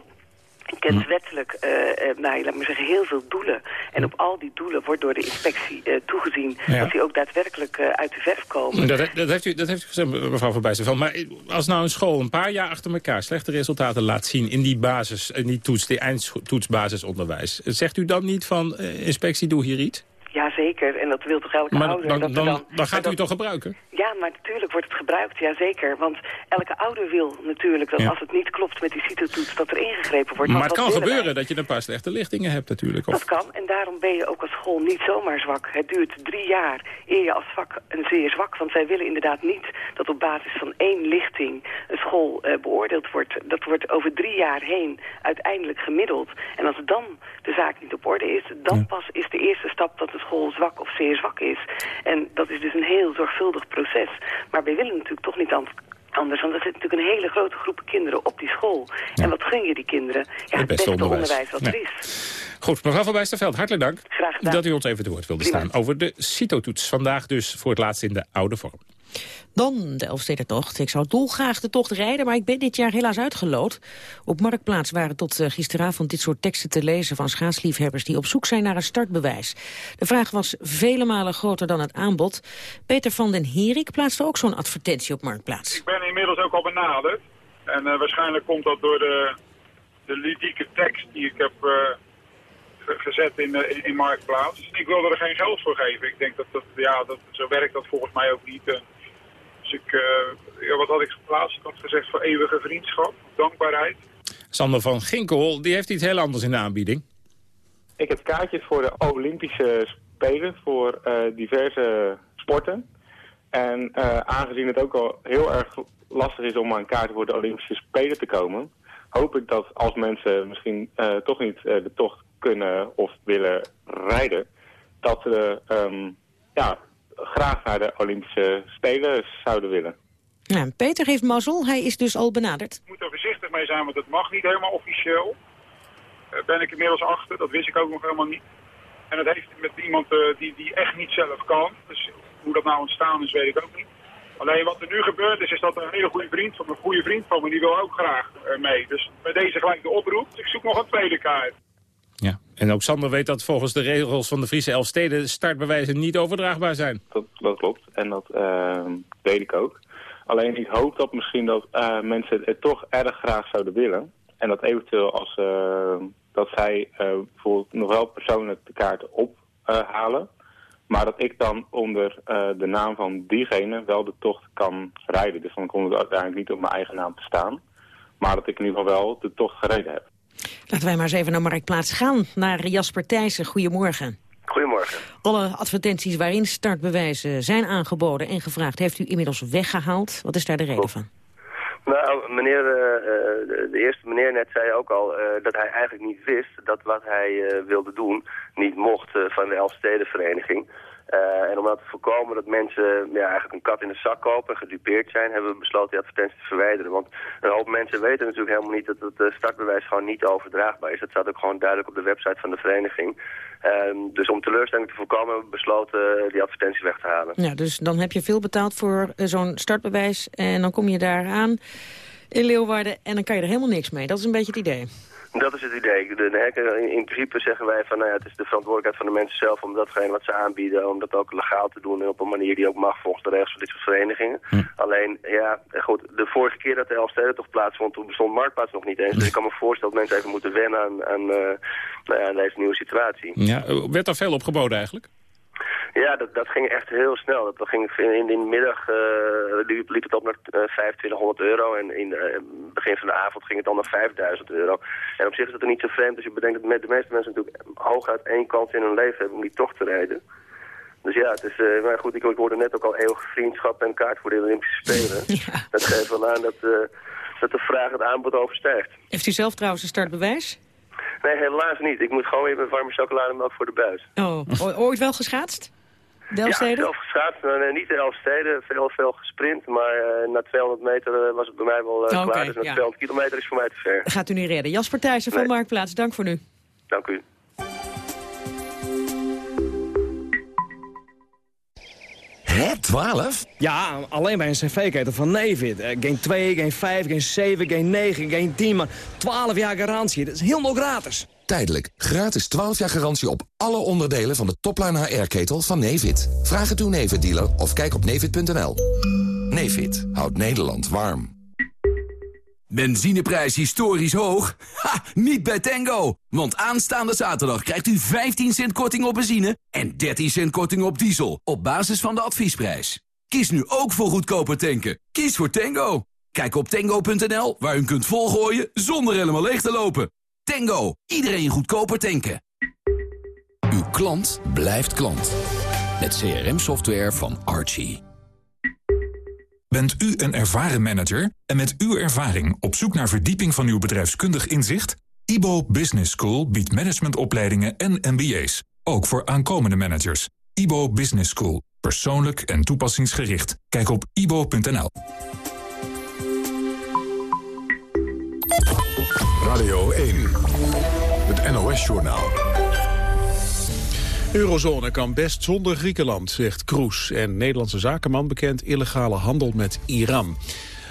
S19: kent wettelijk, uh, uh, nou, laat maar zeggen, heel veel doelen. En op al die doelen wordt door de inspectie uh, toegezien... Ja. dat die ook daadwerkelijk uit de verf komen.
S10: Dat, dat, heeft u, dat heeft u gezegd, mevrouw Van Bijsterveld. Maar als nou een school een paar jaar achter elkaar slechte resultaten laat zien... in die basis, in die toets, die eindtoetsbasisonderwijs... zegt u dan niet van, inspectie, doe hier iets?
S19: Jazeker, en dat wil toch elke
S10: maar
S19: ouder?
S10: Dan,
S19: dat
S10: dan,
S19: dan,
S10: dan gaat
S19: dat,
S10: u toch gebruiken?
S19: Ja, maar natuurlijk wordt het gebruikt, jazeker. Want elke ouder wil natuurlijk dat
S10: Ja.
S19: als het niet klopt met die CITO-toets... dat er ingegrepen wordt.
S10: Maar het kan
S19: wij?
S10: gebeuren dat je een paar slechte lichtingen hebt natuurlijk. Of...
S19: Dat kan, en daarom ben je ook als school niet zomaar zwak. Het duurt drie jaar eer je als zwak een zeer zwak... want wij willen inderdaad niet dat op basis van één lichting een school eh, beoordeeld wordt. Dat wordt over drie jaar heen uiteindelijk gemiddeld. En als dan de zaak niet op orde is, dan pas is de eerste stap dat de school zwak of zeer zwak is. En dat is dus een heel zorgvuldig proces. Maar wij willen natuurlijk toch niet anders anders. Want er zit natuurlijk een hele grote groep kinderen op die school. En wat gun je die kinderen? Ja, het beste, onderwijs. wat er is.
S10: Goed, mevrouw Van Bijsterveld, hartelijk dank
S19: Graag gedaan.
S10: dat u ons even het woord wilde
S19: Prima.
S10: staan over de CITO-toets. Vandaag dus voor het laatst in de oude vorm.
S9: Dan de Elfstedentocht. Ik zou dolgraag de tocht rijden, maar ik ben dit jaar helaas uitgeloot. Op Marktplaats waren tot eh, gisteravond dit soort teksten te lezen... van schaatsliefhebbers die op zoek zijn naar een startbewijs. De vraag was vele malen groter dan het aanbod. Peter van den Herik plaatste ook zo'n advertentie op Marktplaats.
S20: Ik ben inmiddels ook al benaderd. En eh, waarschijnlijk komt dat door de, de ludieke tekst die ik heb eh, ge- gezet in, eh, in, Marktplaats. Ik wilde er geen geld voor geven. Ik denk dat, dat, ja, dat zo werkt dat volgens mij ook niet. Ik, eh, ja, wat had ik geplaatst? Ik had gezegd voor eeuwige vriendschap, dankbaarheid.
S10: Sander van Ginkel, die heeft iets heel anders in de aanbieding.
S21: Ik heb kaartjes voor de Olympische Spelen voor eh, diverse sporten. En eh, aangezien het ook al heel erg lastig is om aan kaarten voor de Olympische Spelen te komen... hoop ik dat als mensen misschien eh, toch niet de tocht kunnen of willen rijden... dat ze ehm, ja, graag naar de Olympische Spelen zouden willen.
S9: Ja, Peter heeft mazzel, hij is dus al benaderd.
S20: Ik moet er voorzichtig mee zijn, want dat mag niet helemaal officieel. Daar ben ik inmiddels achter, dat wist ik ook nog helemaal niet. En dat heeft met iemand eh, die, die echt niet zelf kan. Dus hoe dat nou ontstaan is, weet ik ook niet. Alleen wat er nu gebeurt is, is dat een hele goede vriend van me, een goede vriend van me, die wil ook graag eh, mee. Dus bij deze gelijk de oproep. Dus ik zoek nog een tweede kaart.
S10: Ja. En ook Sander weet dat volgens de regels van de Friese Elfsteden startbewijzen niet overdraagbaar zijn.
S21: Dat, dat klopt. En dat ehm, weet ik ook. Alleen ik hoop dat misschien dat eh, mensen het toch erg graag zouden willen. En dat eventueel als eh, dat zij eh, bijvoorbeeld nog wel persoonlijk de kaart ophalen. maar dat ik dan onder eh, de naam van diegene wel de tocht kan rijden. Dus dan komt het uiteindelijk niet op mijn eigen naam te staan. Maar dat ik in ieder geval wel de tocht gereden heb.
S9: Laten wij maar eens even naar Marktplaats gaan, naar Jasper Thijssen. Goedemorgen.
S22: Goedemorgen.
S9: Alle advertenties waarin startbewijzen zijn aangeboden en gevraagd... heeft u inmiddels weggehaald. Wat is daar de reden van?
S22: Nou, meneer, eh, eh, de, eerste meneer net zei ook al eh, dat hij eigenlijk niet wist dat wat hij wilde doen niet mocht van de Elfstedenvereniging. Eh, en om dat te voorkomen dat mensen ja, eigenlijk een kat in de zak kopen en gedupeerd zijn, hebben we besloten die advertentie te verwijderen. Want een hoop mensen weten natuurlijk helemaal niet dat het eh, startbewijs gewoon niet overdraagbaar is. Dat staat ook gewoon duidelijk op de website van de vereniging. Ehm, dus om teleurstelling te voorkomen hebben we besloten eh, die advertentie weg te halen.
S9: Ja, dus dan heb je veel betaald voor zo'n startbewijs en dan kom je daar aan. in Leeuwarden en dan kan je er helemaal niks mee. Dat is een beetje het idee.
S22: Dat is het idee. De, in, in principe zeggen wij van, nou ja, het is de verantwoordelijkheid van de mensen zelf om datgene wat ze aanbieden, om dat ook legaal te doen en op een manier die ook mag volgens de regels van dit soort verenigingen. Alleen, ja, goed, de vorige keer dat de Elfsteden toch plaatsvond, toen bestond Marktplaats nog niet eens. Dus ik kan me voorstellen dat mensen even moeten wennen aan, aan, eh, nou ja, aan deze nieuwe situatie.
S10: Ja, werd daar veel op geboden eigenlijk?
S22: Ja, dat, dat ging echt heel snel. Dat ging in, de middag uh, liep, liep, het op naar uh, 2500 euro en in het begin van de avond ging het dan naar 5000 euro. En op zich is dat er niet zo vreemd als je bedenkt dat de meeste mensen natuurlijk hooguit één kans in hun leven hebben om die toch te rijden. Dus ja, het is, uh, maar goed, ik, ik hoorde net ook al eeuwige vriendschap en kaart voor de Olympische Spelen. <laughs> Dat geeft wel aan dat, dat de vraag het aanbod overstijgt.
S9: Heeft u zelf trouwens een startbewijs?
S22: Nee, helaas niet. Ik moet gewoon weer met warme chocolademelk voor de buis.
S9: Oh, ooit wel geschaatst? De Elfsteden?
S22: Ja, zelf geschaatst. Nee, niet de Elfsteden. Veel, veel gesprint. Maar uh, na 200 meter uh, was het bij mij wel klaar. Dus na ja. 200 kilometer is voor mij te ver.
S9: Gaat u niet redden. Jasper Thijssen van. Marktplaats, dank voor nu.
S22: Dank u.
S23: Hè, 12?
S24: Ja, alleen bij een cv-ketel van Nevid. Uh, geen 2, geen 5, geen 7, geen 9, geen 10, maar 12 jaar garantie. Dat is helemaal gratis.
S23: Tijdelijk. Gratis 12 jaar garantie op alle onderdelen van de topline HR-ketel van Nevid. Vraag het uw Nevid-dealer of kijk op nevid.nl. Nevid houdt Nederland warm.
S25: Benzineprijs historisch hoog? Ha, niet bij Tango! Want aanstaande zaterdag krijgt u 15 cent korting op benzine... en 13 cent korting op diesel, op basis van de adviesprijs. Kies nu ook voor goedkoper tanken. Kies voor Tango. Kijk op tango.nl, waar u kunt volgooien zonder helemaal leeg te lopen. Tango, iedereen goedkoper tanken.
S23: Uw klant blijft klant. Met CRM-software van Archie.
S26: Bent u een ervaren manager en met uw ervaring op zoek naar verdieping van uw bedrijfskundig inzicht? IBO Business School biedt managementopleidingen en MBA's, ook voor aankomende managers. IBO Business School, persoonlijk en toepassingsgericht. Kijk op ibo.nl. Radio 1, het NOS-journaal.
S2: Eurozone kan best zonder Griekenland, zegt Kroes. En Nederlandse zakenman bekend illegale handel met Iran.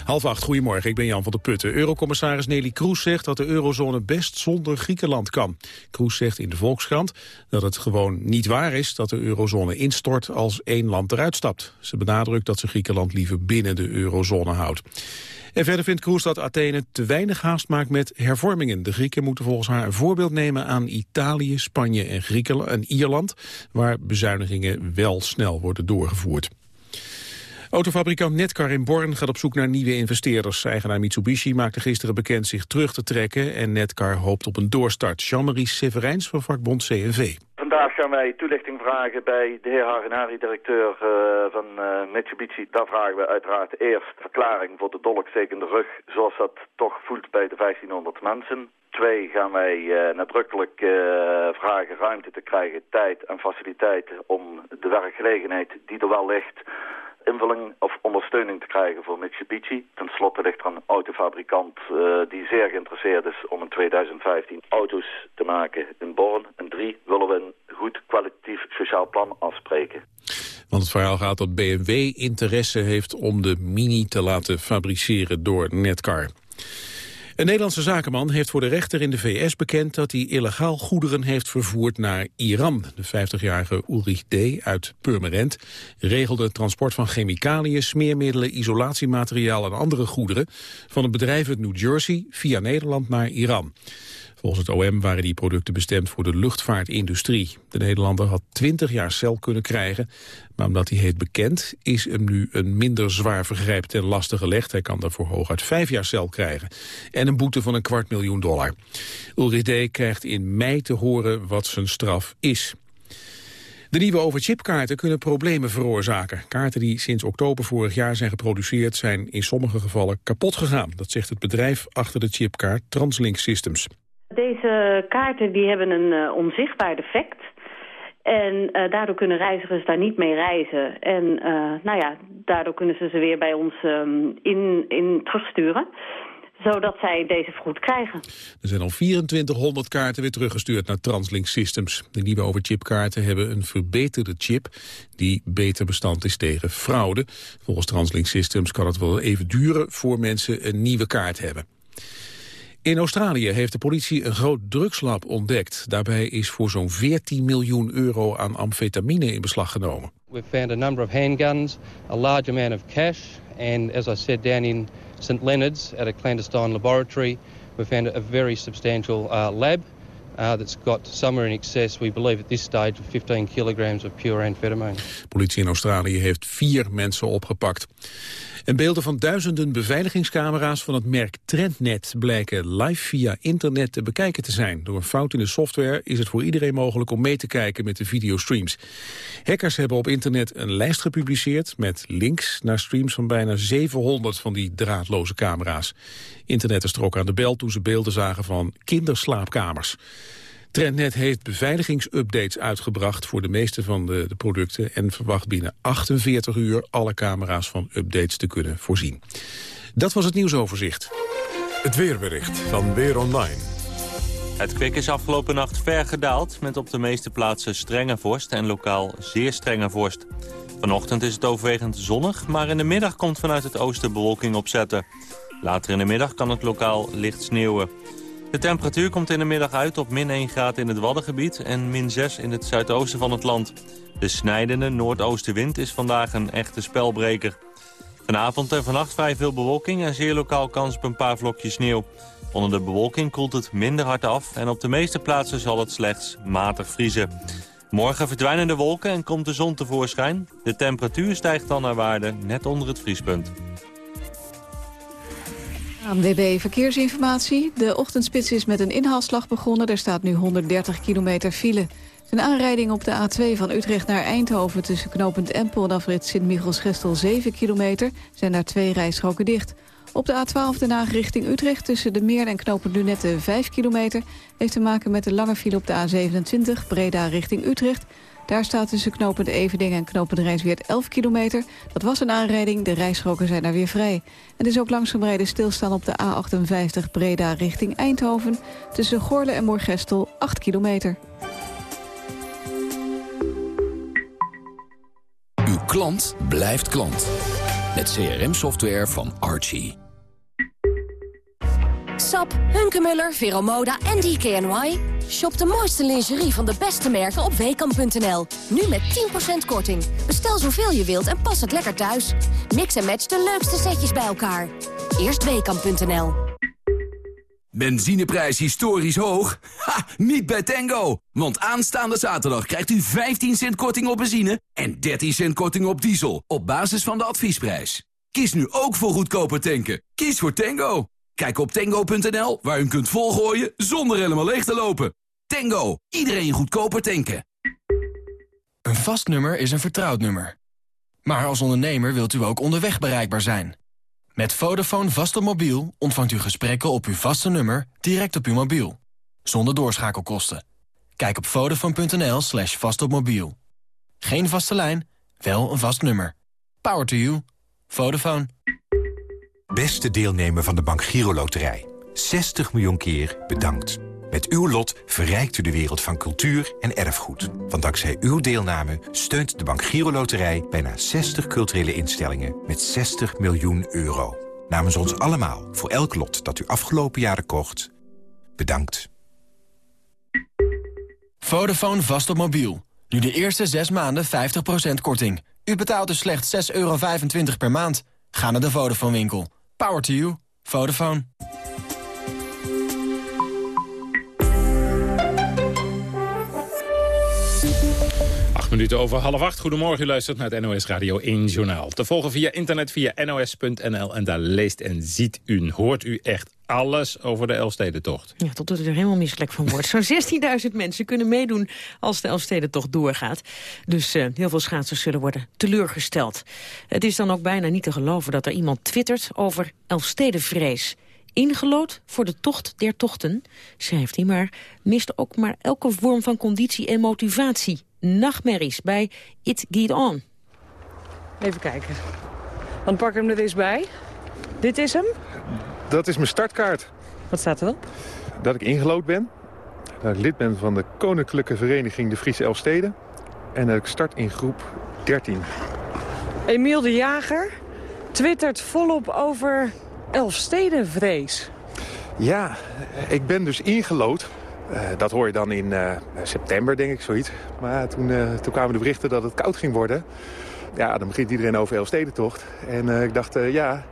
S2: Half acht, goedemorgen, ik ben Jan van der Putten. Eurocommissaris Nelly Kroes zegt dat de eurozone best zonder Griekenland kan. Kroes zegt in de Volkskrant dat het gewoon niet waar is... dat de eurozone instort als één land eruit stapt. Ze benadrukt dat ze Griekenland liever binnen de eurozone houdt. En verder vindt Kroes dat Athene te weinig haast maakt met hervormingen. De Grieken moeten volgens haar een voorbeeld nemen aan Italië, Spanje en, Griekenland, en Ierland... waar bezuinigingen wel snel worden doorgevoerd. Autofabrikant Netcar in Born gaat op zoek naar nieuwe investeerders. Eigenaar Mitsubishi maakte gisteren bekend zich terug te trekken... en Netcar hoopt op een doorstart. Jean-Marie Severijns van vakbond CNV.
S11: Vandaag gaan wij toelichting vragen bij de heer Hagenari, directeur uh, van uh, Mitsubishi. Daar vragen we uiteraard eerst verklaring voor de dolkstekende rug... zoals dat toch voelt bij de 1500 mensen. Twee gaan wij uh, nadrukkelijk vragen ruimte te krijgen, tijd en faciliteiten... om de werkgelegenheid die er wel ligt invulling of ondersteuning te krijgen voor Mitsubishi. Ten slotte ligt er een autofabrikant uh, die zeer geïnteresseerd is om in 2015 auto's te maken in Born. En drie willen we een goed kwalitatief sociaal plan afspreken.
S2: Want het verhaal gaat dat BMW interesse heeft om de Mini te laten fabriceren door Netcar. Een Nederlandse zakenman heeft voor de rechter in de VS bekend dat hij illegaal goederen heeft vervoerd naar Iran. De 50-jarige Ulrich D. uit Purmerend regelde het transport van chemicaliën, smeermiddelen, isolatiemateriaal en andere goederen van een bedrijf uit New Jersey via Nederland naar Iran. Volgens het OM waren die producten bestemd voor de luchtvaartindustrie. De Nederlander had 20 jaar cel kunnen krijgen, maar omdat hij heet bekend... is hem nu een minder zwaar vergrijp ten laste gelegd. Hij kan daarvoor hooguit 5 jaar cel krijgen. En een boete van een kwart miljoen dollar. Ulrich D. krijgt in mei te horen wat zijn straf is. De nieuwe overchipkaarten kunnen problemen veroorzaken. Kaarten die sinds oktober vorig jaar zijn geproduceerd... zijn in sommige gevallen kapot gegaan. Dat zegt het bedrijf achter de chipkaart Translink Systems.
S27: Deze kaarten die hebben een uh, onzichtbaar defect. En uh, daardoor kunnen reizigers daar niet mee reizen. En uh, nou ja, daardoor kunnen ze ze weer bij ons um, in, in terugsturen. zodat zij deze vergoed krijgen.
S2: Er zijn al 2400 kaarten weer teruggestuurd naar Translink Systems. De nieuwe overchipkaarten hebben een verbeterde chip die beter bestand is tegen fraude. Volgens Translink Systems kan het wel even duren voor mensen een nieuwe kaart hebben. In Australië heeft de politie een groot drugslab ontdekt. Daarbij is voor zo'n 14 miljoen euro aan amfetamine in beslag genomen.
S28: We've found a number of handguns, a large amount of cash, and as I said, down in St Leonard's at a clandestine laboratory, we found a very substantial uh, lab uh, that's got somewhere in excess, we believe at this stage, of 15 kilograms of pure amphetamine.
S2: Politie in Australië heeft vier mensen opgepakt. En beelden van duizenden beveiligingscamera's van het merk Trendnet blijken live via internet te bekijken te zijn. Door een fout in de software is het voor iedereen mogelijk om mee te kijken met de videostreams. Hackers hebben op internet een lijst gepubliceerd met links naar streams van bijna 700 van die draadloze camera's. Internetters trokken aan de bel toen ze beelden zagen van kinderslaapkamers. Trendnet heeft beveiligingsupdates uitgebracht voor de meeste van de, de, producten en verwacht binnen 48 uur alle camera's van updates te kunnen voorzien. Dat was het nieuwsoverzicht.
S26: Het weerbericht van Weer Online.
S29: Het kwik is afgelopen nacht ver gedaald met op de meeste plaatsen strenge vorst en lokaal zeer strenge vorst. Vanochtend is het overwegend zonnig, maar in de middag komt vanuit het oosten bewolking opzetten. Later in de middag kan het lokaal licht sneeuwen. De temperatuur komt in de middag uit op min 1 graad in het Waddengebied en min 6 in het zuidoosten van het land. De snijdende noordoostenwind is vandaag een echte spelbreker. Vanavond en vannacht vrij veel bewolking en zeer lokaal kans op een paar vlokjes sneeuw. Onder de bewolking koelt het minder hard af en op de meeste plaatsen zal het slechts matig vriezen. Morgen verdwijnen de wolken en komt de zon tevoorschijn. De temperatuur stijgt dan naar waarde net onder het vriespunt.
S3: ANWB Verkeersinformatie. De ochtendspits is met een inhaalslag begonnen. Er staat nu 130 kilometer file. Een aanrijding op de A2 van Utrecht naar Eindhoven... tussen knooppunt Empel en afrit Sint-Michels-Gestel 7 kilometer... zijn daar twee rijstroken dicht. Op de A12 Den Haag richting Utrecht tussen de Meer en knooppunt Lunette 5 kilometer... heeft te maken met de lange file op de A27 Breda richting Utrecht... Daar staat tussen knopend Evening en knopend Rijnsweert 11 kilometer. Dat was een aanrijding, de rijstroken zijn daar weer vrij. Het is ook langzaam rijden stilstaan op de A58 Breda richting Eindhoven... tussen Gorle en Moorgestel 8 kilometer.
S25: Uw klant blijft klant. Met CRM-software van Archie.
S30: Sap, Hunkemuller, Veromoda en DKNY. Shop de mooiste lingerie van de beste merken op weekamp.nl. Nu met 10% korting. Bestel zoveel je wilt en pas het lekker thuis. Mix en match de leukste setjes bij elkaar. Eerst weekamp.nl.
S25: Benzineprijs historisch hoog? Ha, niet bij Tango! Want aanstaande zaterdag krijgt u 15 cent korting op benzine... en 13 cent korting op diesel, op basis van de adviesprijs. Kies nu ook voor goedkoper tanken. Kies voor Tango! Kijk op tango.nl, waar u kunt volgooien zonder helemaal leeg te lopen. Tango, iedereen goedkoper tanken.
S31: Een vast nummer is een vertrouwd nummer. Maar als ondernemer wilt u ook onderweg bereikbaar zijn. Met Vodafone vast op mobiel ontvangt u gesprekken op uw vaste nummer direct op uw mobiel. Zonder doorschakelkosten. Kijk op vodafone.nl slash vastopmobiel. Geen vaste lijn, wel een vast nummer. Power to you. Vodafone.
S32: Beste deelnemer van de Bank Giro Loterij. 60 miljoen keer bedankt. Met uw lot verrijkt u de wereld van cultuur en erfgoed. Want dankzij uw deelname steunt de Bank Giro Loterij... bijna 60 culturele instellingen met 60 miljoen euro. Namens ons allemaal, voor elk lot dat u afgelopen jaren kocht... bedankt.
S31: Vodafone vast op mobiel. Nu de eerste 6 maanden 50% korting. U betaalt dus slechts 6,25 euro per maand. Ga naar de Vodafone winkel. Power to you. Vodafone.
S10: Minuten over half acht. Goedemorgen, u luistert naar het NOS Radio 1 Journaal. Te volgen via internet via nos.nl. En daar leest en ziet u, hoort u echt alles over de Elfstedentocht.
S9: Ja, tot u er helemaal misselijk van wordt. Zo'n <laughs> 16.000 mensen kunnen meedoen als de Elfstedentocht doorgaat. Dus uh, heel veel schaatsers zullen worden teleurgesteld. Het is dan ook bijna niet te geloven dat er iemand twittert over Elfstedenvrees. Ingelood voor de tocht der tochten, schrijft hij, maar mist ook maar elke vorm van conditie en motivatie. Nachtmerries bij It Get On.
S33: Even kijken. Dan pak ik hem er eens bij. Dit is hem?
S34: Dat is mijn startkaart.
S33: Wat staat erop?
S34: Dat ik ingelood ben. Dat ik lid ben van de Koninklijke Vereniging de Friese Elfsteden. En dat ik start in groep 13.
S33: Emiel de Jager twittert volop over Elfstedenvrees.
S34: Ja, ik ben dus ingelood. Uh, dat hoor je dan in uh, september, denk ik, zoiets. Maar toen, uh, toen kwamen de berichten dat het koud ging worden. Ja, dan begint iedereen over Elfstedentocht. En ik dacht, ja,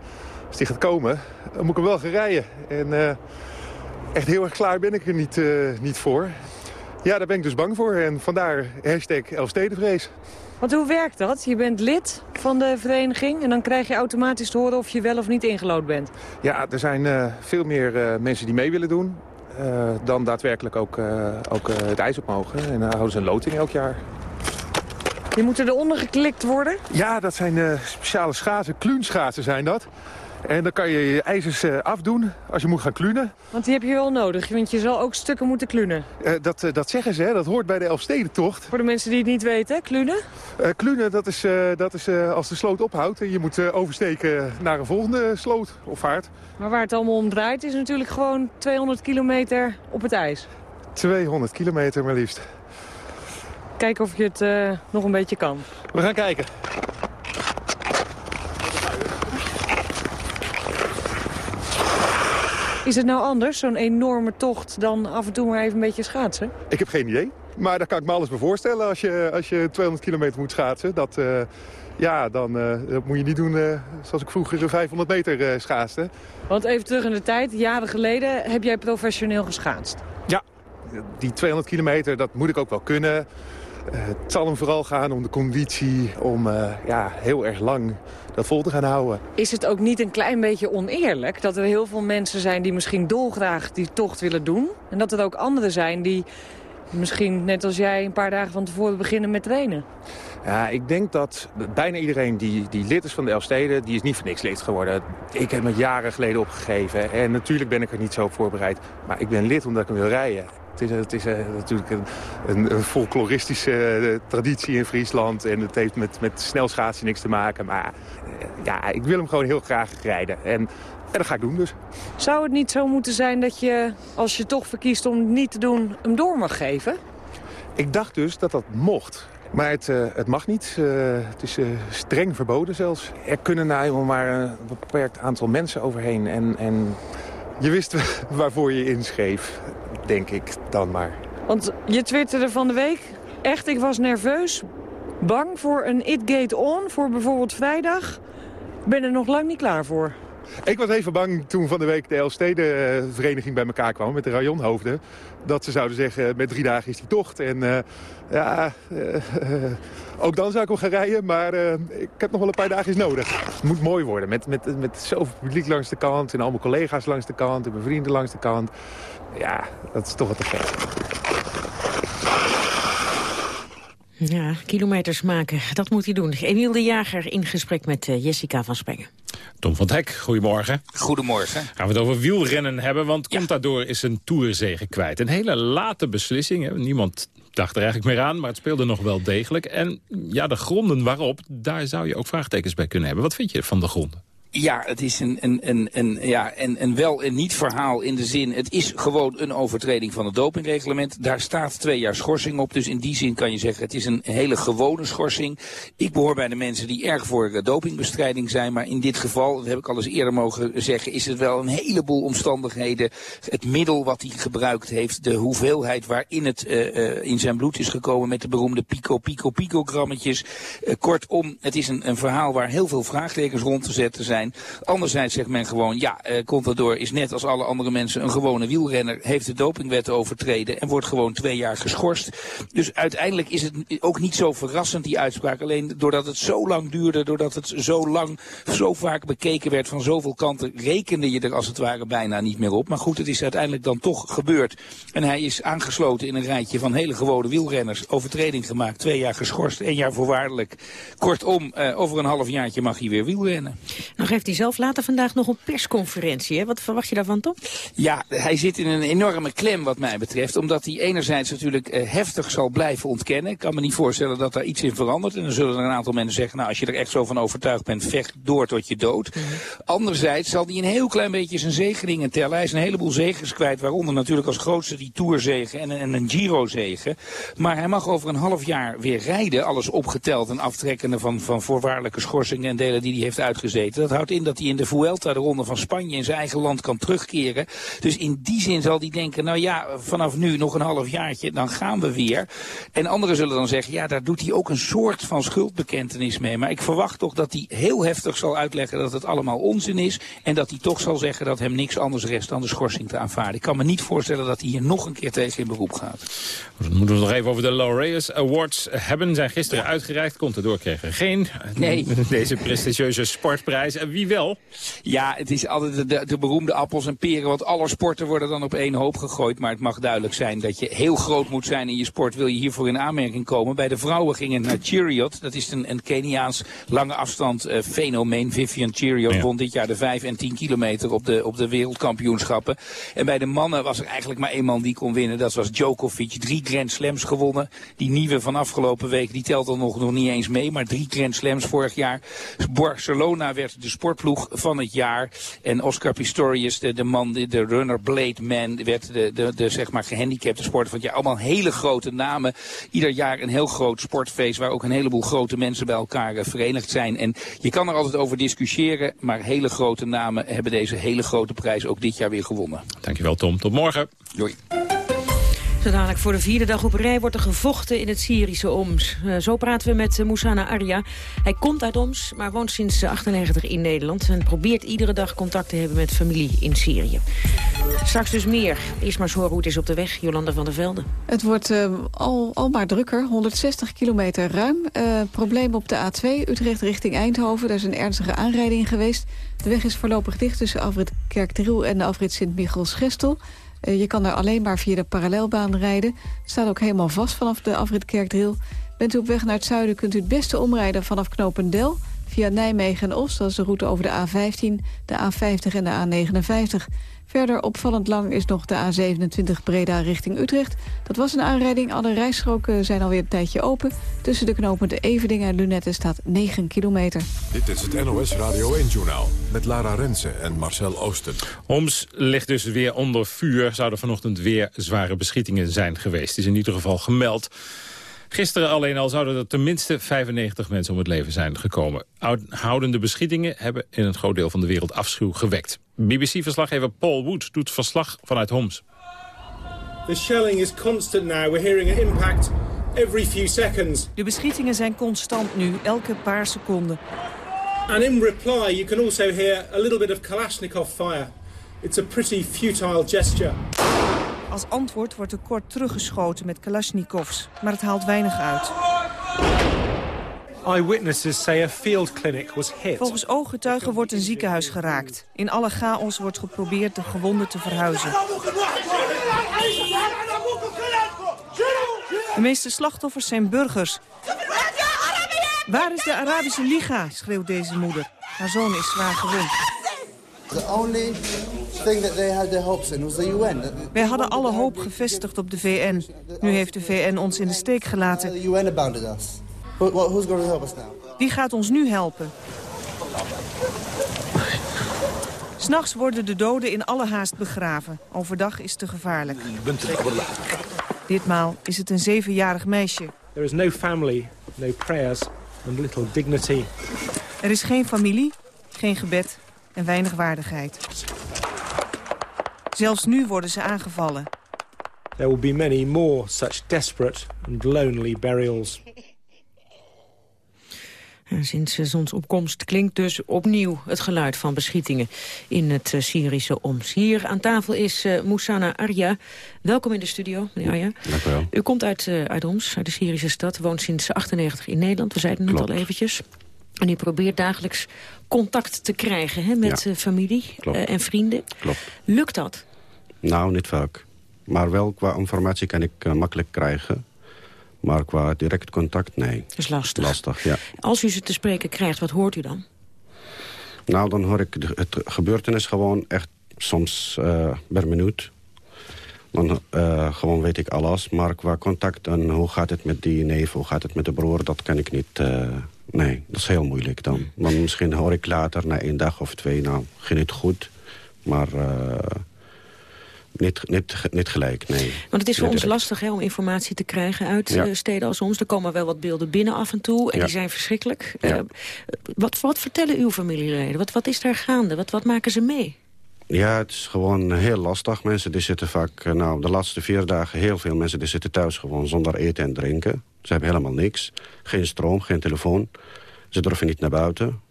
S34: als die gaat komen, dan moet ik hem wel gaan rijden. En echt heel erg klaar ben ik er niet, niet voor. Ja, daar ben ik dus bang voor. En vandaar hashtag Elfstedenvrees.
S33: Want hoe werkt dat? Je bent lid van de vereniging en dan krijg je automatisch te horen of je wel of niet ingelood bent.
S34: Ja, er zijn uh, veel meer uh, mensen die mee willen doen dan daadwerkelijk ook, ook het ijs op mogen. En dan houden ze een loting elk jaar.
S33: Je moet eronder geklikt worden?
S34: Ja, dat zijn speciale schaatsen. Kluunschaatsen zijn dat. En dan kan je je ijzers uh, afdoen als je moet gaan klunen.
S33: Want die heb je wel nodig, want je zal ook stukken moeten klunen.
S34: Uh, dat, uh, dat zeggen ze, hè? dat hoort bij de Elfstedentocht.
S33: Voor de mensen die het niet weten, klunen?
S34: klunen, dat is, dat is als de sloot ophoudt en je moet oversteken naar een volgende sloot of vaart.
S33: Maar waar het allemaal om draait is natuurlijk gewoon 200 kilometer op het ijs.
S34: 200 kilometer maar liefst.
S33: Kijken of je het nog een beetje kan.
S34: We gaan kijken.
S33: Is het nou anders, zo'n enorme tocht, dan af en toe maar even een beetje schaatsen?
S34: Ik heb geen idee. Maar daar kan ik me alles bij voorstellen als je, als je 200 kilometer moet schaatsen. Dat, uh, ja, dan uh, dat moet je niet doen uh, zoals ik vroeger 500 meter schaatste.
S33: Want even terug in de tijd, jaren geleden heb jij professioneel geschaatst.
S34: Ja, die 200 kilometer, dat moet ik ook wel kunnen. Het zal hem vooral gaan om de conditie, om ja, heel erg lang dat vol te gaan houden.
S33: Is het ook niet een klein beetje oneerlijk dat er heel veel mensen zijn die misschien dolgraag die tocht willen doen? En dat er ook anderen zijn die misschien net als jij een paar dagen van tevoren beginnen met trainen?
S34: Ja, ik denk dat bijna iedereen die, die lid is van de Elfsteden, die is niet voor niks lid geworden. Ik heb me jaren geleden opgegeven en natuurlijk ben ik er niet zo op voorbereid. Maar ik ben lid omdat ik hem wil rijden. Het is, het is uh, natuurlijk een, een, een folkloristische uh, traditie in Friesland. En het heeft met, met snelschaatsen niks te maken. Maar uh, ja, ik wil hem gewoon heel graag rijden. En, en dat ga ik doen dus.
S33: Zou het niet zo moeten zijn dat je, als je toch verkiest om het niet te doen, hem door mag geven?
S34: Ik dacht dus dat dat mocht. Maar het, uh, het mag niet. Uh, het is uh, streng verboden zelfs. Er kunnen nou helemaal maar een beperkt aantal mensen overheen. En, en je wist <laughs> waarvoor je inschreef, denk ik dan maar.
S33: Want je twitterde van de week, echt, ik was nerveus, bang voor een It Gate On, voor bijvoorbeeld vrijdag. Ben er nog lang niet klaar voor.
S34: Ik was even bang toen van de week de Elfstedenvereniging bij elkaar kwam met de rajonhoofden. Dat ze zouden zeggen, met drie dagen is die tocht. En uh, ja, uh, ook dan zou ik hem gaan rijden, maar ik heb nog wel een paar dagen nodig. Het moet mooi worden, met, met, met zoveel publiek langs de kant... en al mijn collega's langs de kant en mijn vrienden langs de kant. Ja, dat is toch wat te gek.
S33: Ja, kilometers maken, dat moet hij doen. Emiel de Jager in gesprek met Jessica van Spengen.
S10: Tom van Hek, goedemorgen.
S35: Goedemorgen.
S10: Gaan we het over wielrennen hebben, want ja. Contador is een toerzege kwijt. Een hele late beslissing. Hè? Niemand dacht er eigenlijk meer aan, maar het speelde nog wel degelijk. En ja, de gronden waarop, daar zou je ook vraagtekens bij kunnen hebben. Wat vind je van de gronden?
S35: Ja, het is een, een, een, een, ja, een, een wel en niet verhaal in de zin... het is gewoon een overtreding van het dopingreglement. Daar staat twee jaar schorsing op. Dus in die zin kan je zeggen, het is een hele gewone schorsing. Ik behoor bij de mensen die erg voor dopingbestrijding zijn. Maar in dit geval, dat heb ik al eens eerder mogen zeggen... is het wel een heleboel omstandigheden. Het middel wat hij gebruikt heeft, de hoeveelheid waarin het uh, uh, in zijn bloed is gekomen... met de beroemde pico-pico-pico-grammetjes. Uh, kortom, het is een, een verhaal waar heel veel vraagtekens rond te zetten zijn Anderzijds zegt men gewoon, ja, uh, Contador is net als alle andere mensen een gewone wielrenner, heeft de dopingwet overtreden en wordt gewoon twee jaar geschorst. Dus uiteindelijk is het ook niet zo verrassend, die uitspraak. Alleen doordat het zo lang duurde, doordat het zo lang, zo vaak bekeken werd van zoveel kanten, rekende je er als het ware bijna niet meer op. Maar goed, het is uiteindelijk dan toch gebeurd. En hij is aangesloten in een rijtje van hele gewone wielrenners. Overtreding gemaakt, twee jaar geschorst, één jaar voorwaardelijk. Kortom, uh, over een half jaartje mag hij weer wielrennen.
S33: Nog
S9: geeft hij zelf later vandaag nog een persconferentie. Hè? Wat verwacht je daarvan, Tom?
S35: Ja, hij zit in een enorme klem wat mij betreft. Omdat hij enerzijds natuurlijk eh, heftig zal blijven ontkennen. Ik kan me niet voorstellen dat daar iets in verandert. En dan zullen er een aantal mensen zeggen, nou als je er echt zo van overtuigd bent, vecht door tot je dood. Mhm. Anderzijds zal hij een heel klein beetje zijn zegeningen tellen. Hij is een heleboel zegens kwijt, waaronder natuurlijk als grootste die Tourzegen en, en een Giro-zegen. Maar hij mag over een half jaar weer rijden, alles opgeteld en aftrekkende van, van voorwaardelijke schorsingen en delen die hij heeft uitgezeten. Dat houdt in dat hij in de Vuelta, de ronde van Spanje, in zijn eigen land kan terugkeren. Dus in die zin zal hij denken, nou ja, vanaf nu nog een half jaartje, dan gaan we weer. En anderen zullen dan zeggen, ja, daar doet hij ook een soort van schuldbekentenis mee. Maar ik verwacht toch dat hij heel heftig zal uitleggen dat het allemaal onzin is. En dat hij toch zal zeggen dat hem niks anders rest dan de schorsing te aanvaarden. Ik kan me niet voorstellen dat hij hier nog een keer tegen in beroep gaat.
S10: Dan moeten we nog even over de Laureus Awards hebben. Zijn gisteren uitgereikt. Komt erdoor kregen geen.
S35: Nee. <laughs>
S10: Deze prestigieuze sportprijs. Wie wel?
S35: Ja, het is altijd de, de, beroemde appels en peren. Want alle sporten worden dan op één hoop gegooid. Maar het mag duidelijk zijn dat je heel groot moet zijn in je sport. Wil je hiervoor in aanmerking komen. Bij de vrouwen ging het naar Chariot. Dat is een, een Keniaans lange afstand uh, fenomeen. Vivian Chariot ja. won dit jaar de 5 en 10 kilometer op de, op de wereldkampioenschappen. En bij de mannen was er eigenlijk maar één man die kon winnen. Dat was Djokovic. Drie Grand Slams gewonnen. Die nieuwe van afgelopen week, die telt er nog, nog niet eens mee. Maar drie Grand Slams vorig jaar. Barcelona werd de sportploeg van het jaar. En Oscar Pistorius, de, de man, de, de runner Blade Man, werd de, de, de, zeg maar gehandicapte sporter van het jaar. Allemaal hele grote namen. Ieder jaar een heel groot sportfeest waar ook een heleboel grote mensen bij elkaar uh, verenigd zijn. En je kan er altijd over discussiëren, maar hele grote namen hebben deze hele grote prijs ook dit jaar weer gewonnen.
S10: Dankjewel Tom, tot morgen.
S35: Doei.
S9: Zo dadelijk voor de vierde dag op rij wordt er gevochten in het Syrische Oms. Uh, zo praten we met uh, Moussana Arya. Hij komt uit Oms, maar woont sinds 98 in Nederland... en probeert iedere dag contact te hebben met familie in Syrië. Straks dus meer. Eerst maar eens horen hoe het is op de weg. Jolanda van der Velde.
S3: Het wordt uh, al, al maar drukker, 160 kilometer ruim. probleem op de A2, Utrecht richting Eindhoven. Daar is een ernstige aanrijding geweest. De weg is voorlopig dicht tussen afrit Kerkdriel en de afrit Sint-Michels-Gestel... Uh, je kan daar alleen maar via de parallelbaan rijden. Staat ook helemaal vast vanaf de afrit Kerkdriel. Bent u op weg naar het zuiden kunt u het beste omrijden vanaf Knopendel... via Nijmegen en Oost, dat is de route over de A15, de A50 en de A59. Verder opvallend lang is nog de A27 Breda richting Utrecht. Dat was een aanrijding, alle rijstroken zijn alweer een tijdje open. Tussen de knopen de Evedingen en Lunetten staat 9 kilometer.
S26: Dit is het NOS Radio 1-journaal met Lara Rensen en Marcel Oosten.
S10: Homs ligt dus weer onder vuur. Zouden vanochtend weer zware beschietingen zijn geweest. Is in ieder geval gemeld. Gisteren alleen al zouden er tenminste 95 mensen om het leven zijn gekomen. Houdende beschietingen hebben in een groot deel van de wereld afschuw gewekt. BBC-verslaggever Paul Wood doet verslag vanuit Homs.
S36: The shelling is constant now. We're hearing an impact every few seconds.
S37: De beschietingen zijn constant nu, elke paar seconden.
S36: And in reply you can also hear a little bit of Kalashnikov fire. It's a pretty futile gesture.
S37: Als antwoord wordt er kort teruggeschoten met Kalashnikovs, maar het haalt weinig uit.
S36: Eyewitnesses say a field clinic was hit.
S37: Volgens ooggetuigen wordt een ziekenhuis geraakt. In alle chaos wordt geprobeerd de gewonden te verhuizen. De meeste slachtoffers zijn burgers. Waar is de Arabische Liga, schreeuwt deze moeder. Haar zoon is zwaar gewond. The only thing that they had their hopes in was the UN. Wij hadden alle hoop gevestigd op de VN. Nu heeft de VN ons in de steek gelaten. The UN abandoned us. Who's going to help us now? Wie gaat ons nu helpen? S'nachts worden de doden in alle haast begraven. Overdag is te gevaarlijk. Ditmaal is het een zevenjarig meisje.
S36: There is no family, no prayers and little dignity.
S37: Er is geen familie, geen gebed en weinig waardigheid. Zelfs nu worden ze aangevallen.
S36: There will be many more such desperate and lonely burials.
S9: Sinds zonsopkomst klinkt dus opnieuw het geluid van beschietingen in het uh, Syrische Oms. Hier aan tafel is uh, Moussana Arya. Welkom in de studio, meneer Arya.
S38: Dank u wel.
S9: U komt uit, uh, uit Oms, uit de Syrische stad, woont sinds 98 in Nederland. We zeiden het al eventjes. En u probeert dagelijks contact te krijgen hè, met ja. familie en vrienden.
S38: Klopt.
S9: Lukt dat?
S38: Nou, niet vaak. Maar wel qua informatie kan ik makkelijk krijgen. Maar qua direct contact, nee.
S9: Dat is lastig.
S38: Lastig, ja.
S9: Als u ze te spreken krijgt, wat hoort u dan?
S38: Nou, dan hoor ik de, het gebeurtenis gewoon echt soms uh, per minuut. Dan uh, gewoon weet ik alles. Maar qua contact en hoe gaat het met die neef, hoe gaat het met de broer... dat kan ik niet... Nee, dat is heel moeilijk dan. Dan misschien hoor ik later, na één dag of twee... nou, ging het goed, maar... Niet, niet, niet gelijk, nee.
S9: Want het is voor ons lastig hè, om informatie te krijgen uit ja. steden als ons. Er komen wel wat beelden binnen af en toe en die zijn verschrikkelijk. Uh, wat, wat vertellen uw familieleden? Wat, wat is daar gaande? Wat, wat maken ze mee?
S38: Ja, het is gewoon heel lastig. Mensen die zitten vaak, nou, de laatste vier dagen... heel veel mensen die zitten thuis gewoon zonder eten en drinken. Ze hebben helemaal niks. Geen stroom, geen telefoon. Ze durven niet naar buiten.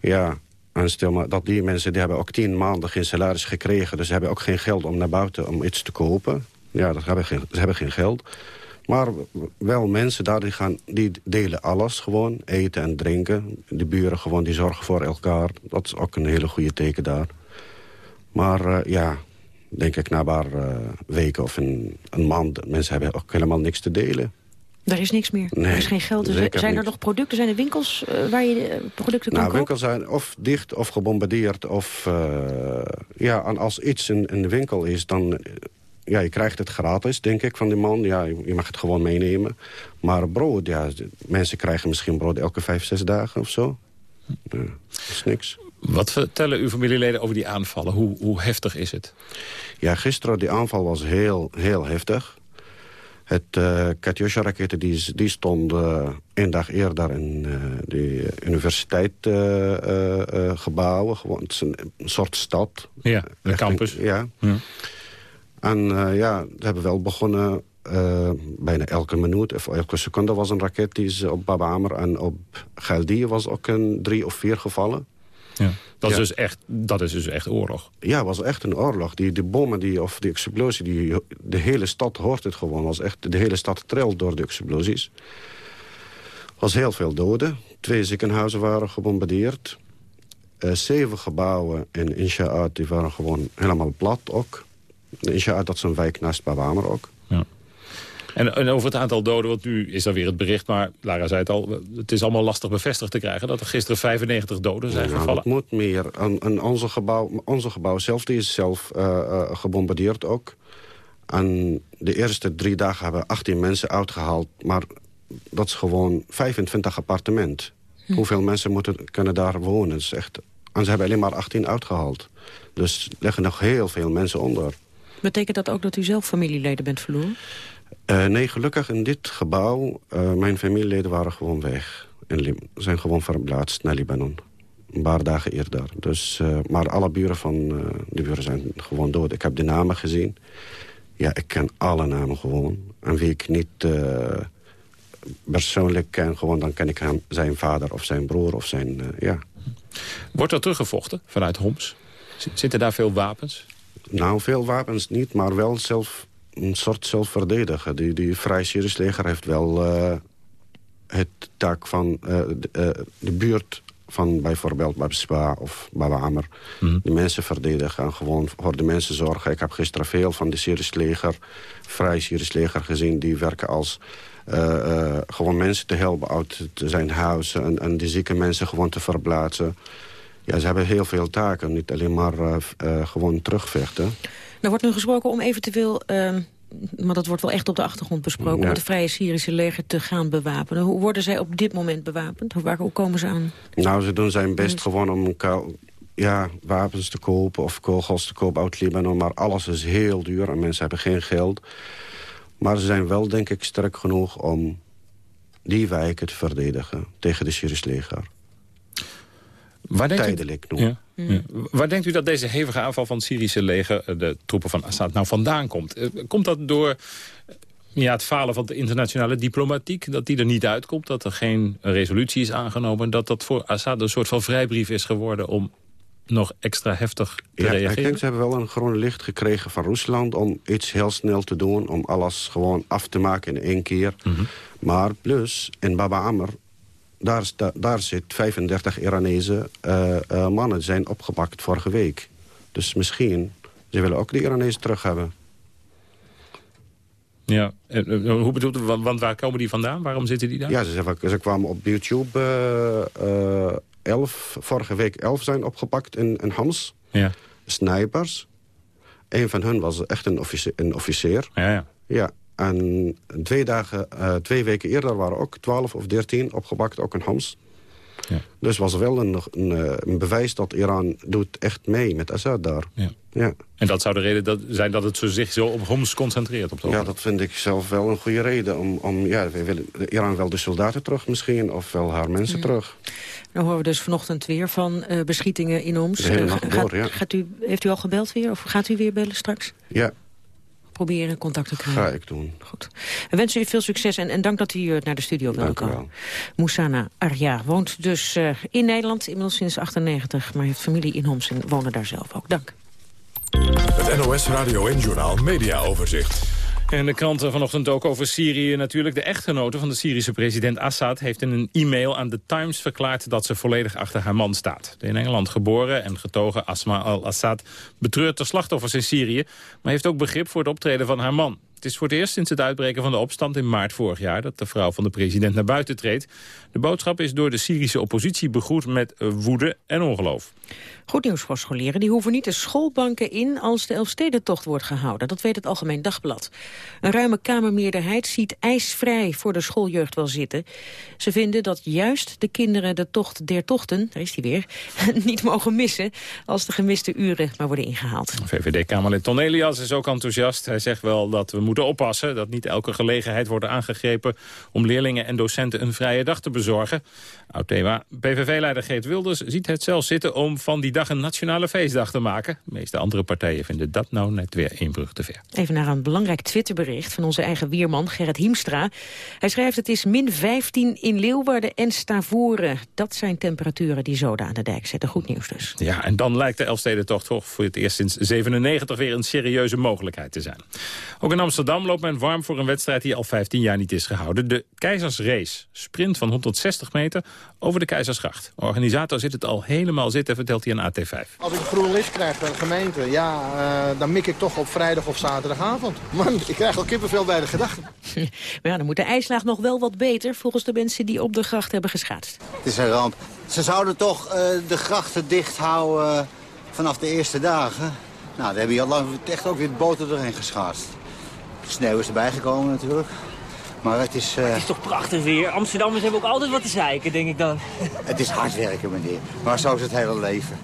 S38: Ja, en stel maar dat die mensen die hebben ook tien maanden geen salaris gekregen. Dus ze hebben ook geen geld om naar buiten om iets te kopen. Ja, dat hebben geen, ze hebben geen geld. Maar wel mensen daar die, gaan, die delen alles gewoon. Eten en drinken. De buren gewoon die zorgen voor elkaar. Dat is ook een hele goede teken daar. Maar uh, ja, denk ik na een paar uh, weken of een, een maand... mensen hebben ook helemaal niks te delen.
S9: Er is niks meer.
S38: Nee,
S9: er is geen geld. Dus zijn er nog producten? Zijn er winkels uh, waar je uh, producten kan
S38: nou, winkels zijn of dicht of gebombardeerd. Of, uh, ja, en als iets in, in, de winkel is, dan... Ja, je krijgt het gratis, denk ik, van die man. Ja, je mag het gewoon meenemen. Maar brood, ja, mensen krijgen misschien brood elke vijf, zes dagen of zo. Ja, dat is niks.
S10: Wat vertellen uw familieleden over die aanvallen? Hoe, hoe heftig is het?
S38: Ja, gisteren die aanval was heel, heel heftig. Het uh, Katyusha-raketten die, die stonden een dag eerder in uh, de universiteitsgebouwen. gewoon, het is een, soort stad.
S10: Ja, de campus.
S38: ja. ja. En ja, we hebben wel begonnen... bijna elke minuut of elke seconde was een raket die is op Baba Amer en op Geldi was ook een drie of vier gevallen.
S10: Ja. Dat, is dus echt, dat is dus echt oorlog.
S38: Ja, het was echt een oorlog. Die, die bommen die, of die explosie, die, de hele stad hoort het gewoon. Was echt, de hele stad trilt door de explosies. Er was heel veel doden. Twee ziekenhuizen waren gebombardeerd. Uh, zeven gebouwen in Insha'at die waren gewoon helemaal plat ook. Insha'at, dat is een wijk naast Babamer ook.
S10: En, en, over het aantal doden, want nu is er weer het bericht... maar Lara zei het al, het is allemaal lastig bevestigd te krijgen... dat er gisteren 95 doden zijn
S38: ja,
S10: gevallen.
S38: Het moet meer. En, en, onze, gebouw, onze gebouw zelf die is zelf uh, uh, gebombardeerd ook. En de eerste drie dagen hebben we 18 mensen uitgehaald... maar dat is gewoon 25 appartement. Hm. Hoeveel mensen moeten, kunnen daar wonen? Is echt, en ze hebben alleen maar 18 uitgehaald. Dus er liggen nog heel veel mensen onder.
S9: Betekent dat ook dat u zelf familieleden bent verloren?
S38: Uh, nee, gelukkig in dit gebouw, uh, mijn familieleden waren gewoon weg. En zijn gewoon verplaatst naar Libanon. Een paar dagen eerder. Dus, uh, maar alle buren van de buren zijn gewoon dood. Ik heb de namen gezien. Ja, ik ken alle namen gewoon. En wie ik niet persoonlijk ken, gewoon, dan ken ik hem, zijn vader of zijn broer of zijn, ja.
S10: Wordt er teruggevochten vanuit Homs? Zitten daar veel wapens?
S38: Nou, veel wapens niet, maar wel zelf een soort zelfverdedigen. Die, die Vrij Syrisch leger heeft wel uh, het taak van uh, de, uh, de, buurt van bijvoorbeeld Babsba of Baba Amr. Mm. De mensen verdedigen en gewoon voor de mensen zorgen. Ik heb gisteren veel van de Syrisch leger, Vrij Syrisch leger gezien. Die werken als gewoon mensen te helpen uit zijn huizen. En, en die zieke mensen gewoon te verplaatsen. Ja, ze hebben heel veel taken. Niet alleen maar gewoon terugvechten.
S9: Er wordt nu gesproken om eventueel, uh, maar dat wordt wel echt op de achtergrond besproken... om het Vrije Syrische leger te gaan bewapenen. Hoe worden zij op dit moment bewapend? Hoe, waar, hoe komen ze aan?
S38: Nou, ze doen zijn best gewoon om ja, wapens te kopen of kogels te kopen uit Libanon. Maar alles is heel duur en mensen hebben geen geld. Maar ze zijn wel, denk ik, sterk genoeg om die wijken te verdedigen tegen de Syrische leger.
S10: Waar denkt
S38: Tijdelijk
S10: ja, ja. Waar denkt u dat deze hevige aanval van het Syrische leger... Eh, de troepen van Assad nou vandaan komt? Eh, komt dat door eh, ja, het falen van de internationale diplomatiek... dat die er niet uitkomt, dat er geen resolutie is aangenomen... dat dat voor Assad een soort van vrijbrief is geworden... om nog extra heftig te
S38: ja,
S10: reageren?
S38: Ik denk ze hebben wel een groen licht gekregen van Rusland... om iets heel snel te doen, om alles gewoon af te maken in één keer. Mm -hmm. Maar plus, in Baba Amr daar, daar zit 35 Iranese uh, uh, mannen zijn opgepakt vorige week. Dus misschien, ze willen ook de Iranezen terug hebben.
S10: Ja, en, hoe bedoelt u, want waar komen die vandaan? Waarom zitten die daar?
S38: Ja, ze, ze kwamen op YouTube elf, vorige week elf zijn opgepakt in, in Hams.
S10: Ja.
S38: Snipers. Een van hen was echt een officier. Een officier.
S10: Ja, ja.
S38: ja. En twee, dagen, uh, twee weken eerder waren ook 12 of 13 opgepakt, ook in Hams.
S10: Ja.
S38: Dus was wel een, een, een, bewijs dat Iran doet echt mee met Assad daar.
S10: Ja.
S38: Ja.
S10: En dat zou de reden dat, zijn dat het zich zo op Homs concentreert? Op
S38: ja, dat vind ik zelf wel een goede reden. Om, om, ja, we willen Iran wel de soldaten terug misschien, of wel haar mensen terug.
S9: Nou horen we dus vanochtend weer van uh, beschietingen in Homs.
S38: De hele nacht
S9: uh,
S38: door,
S9: gaat,
S38: ja.
S9: gaat u, heeft u al gebeld weer, of gaat u weer bellen straks?
S38: Ja,
S9: Proberen contact te krijgen.
S38: ga ik doen.
S9: Goed. We wensen u veel succes en, en dank dat u naar de studio wilde komen. Moussana Arja woont dus uh, in Nederland, inmiddels sinds 98, maar heeft familie in Homs en wonen daar zelf ook. Dank.
S26: Het NOS Radio en Journaal Media Overzicht.
S10: En de kranten vanochtend ook over Syrië natuurlijk. De echtgenote van de Syrische president Assad heeft in een e-mail aan The Times verklaard dat ze volledig achter haar man staat. De in Engeland geboren en getogen Asma al-Assad betreurt de slachtoffers in Syrië, maar heeft ook begrip voor het optreden van haar man. Het is voor het eerst sinds het uitbreken van de opstand in maart vorig jaar... dat de vrouw van de president naar buiten treedt. De boodschap is door de Syrische oppositie begroet met woede en ongeloof.
S9: Goed nieuws voor scholieren. Die hoeven niet de schoolbanken in als de Elfstedentocht wordt gehouden. Dat weet het Algemeen Dagblad. Een ruime Kamermeerderheid ziet ijsvrij voor de schooljeugd wel zitten. Ze vinden dat juist de kinderen de tocht der tochten, daar is die weer, <laughs> niet mogen missen als de gemiste uren maar worden ingehaald.
S10: VVD-Kamerlid Ton Elias is ook enthousiast. Hij zegt wel dat we moeten oppassen dat niet elke gelegenheid wordt aangegrepen om leerlingen en docenten een vrije dag te bezorgen. Oud-thema. PVV-leider Geert Wilders ziet het zelfs zitten om van die dag een nationale feestdag te maken. De meeste andere partijen vinden dat nou net weer één brug te ver.
S9: Even naar een belangrijk Twitterbericht van onze eigen weerman Gerrit Hiemstra. Hij schrijft het is min 15 in Leeuwarden en Stavoren. Dat zijn temperaturen die zoden aan de dijk zetten. Goed nieuws dus.
S10: Ja, en dan lijkt de Elfstedentocht toch voor het eerst sinds 97 weer een serieuze mogelijkheid te zijn. Ook in Amsterdam loopt men warm voor een wedstrijd die al 15 jaar niet is gehouden. De Keizersrace. Sprint van 160 meter over de Keizersgracht. De organisator zit het al helemaal zitten, vertelt hij aan AT5.
S39: Als ik groen licht krijg bij de gemeente, ja, uh, dan mik ik toch op vrijdag of zaterdagavond. Man, ik krijg al kippenvel bij de gedachte. <laughs>
S9: maar ja, dan moet de ijslaag nog wel wat beter, volgens de mensen die op de gracht hebben geschaatst.
S40: Het is een ramp. Ze zouden toch uh, de grachten dicht houden uh, vanaf de eerste dagen. Nou, daar hebben je al lang echt ook weer de boten doorheen geschaatst. Sneeuw is erbij gekomen natuurlijk. Maar het is... Uh...
S41: Het is toch prachtig weer. Amsterdammers hebben ook altijd wat te zeiken, denk ik dan. <laughs>
S40: Het is hard werken, meneer. Maar zo is het hele leven.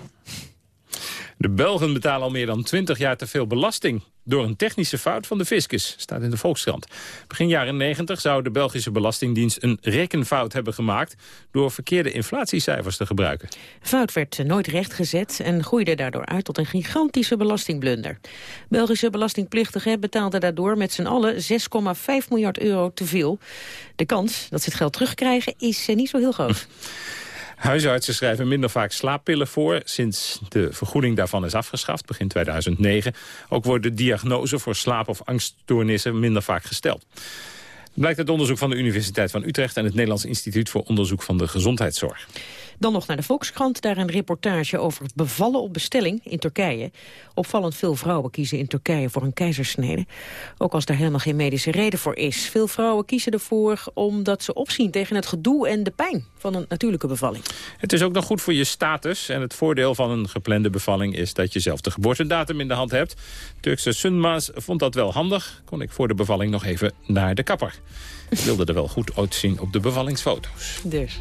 S10: De Belgen betalen al meer dan 20 jaar te veel belasting. Door een technische fout van de fiscus, staat in de Volkskrant. Begin jaren 90 zou de Belgische Belastingdienst een rekenfout hebben gemaakt... door verkeerde inflatiecijfers te gebruiken.
S9: Fout werd nooit rechtgezet en groeide daardoor uit tot een gigantische belastingblunder. Belgische belastingplichtigen betaalden daardoor met z'n allen 6,5 miljard euro te veel. De kans dat ze het geld terugkrijgen is niet zo heel groot. <laughs>
S10: Huisartsen schrijven minder vaak slaappillen voor... sinds de vergoeding daarvan is afgeschaft, begin 2009. Ook wordt de diagnose voor slaap- of angststoornissen minder vaak gesteld. Blijkt uit onderzoek van de Universiteit van Utrecht... en het Nederlands Instituut voor Onderzoek van de Gezondheidszorg.
S9: Dan nog naar de Volkskrant, daar een reportage over het bevallen op bestelling in Turkije. Opvallend veel vrouwen kiezen in Turkije voor een keizersnede. Ook als daar helemaal geen medische reden voor is. Veel vrouwen kiezen ervoor omdat ze opzien tegen het gedoe en de pijn van een natuurlijke bevalling.
S10: Het is ook nog goed voor je status. En het voordeel van een geplande bevalling is dat je zelf de geboortedatum in de hand hebt. Turkse Sunma's vond dat wel handig. Kon ik voor de bevalling nog even naar de kapper. Ik wilde er wel goed uitzien op de bevallingsfoto's.
S9: Dus.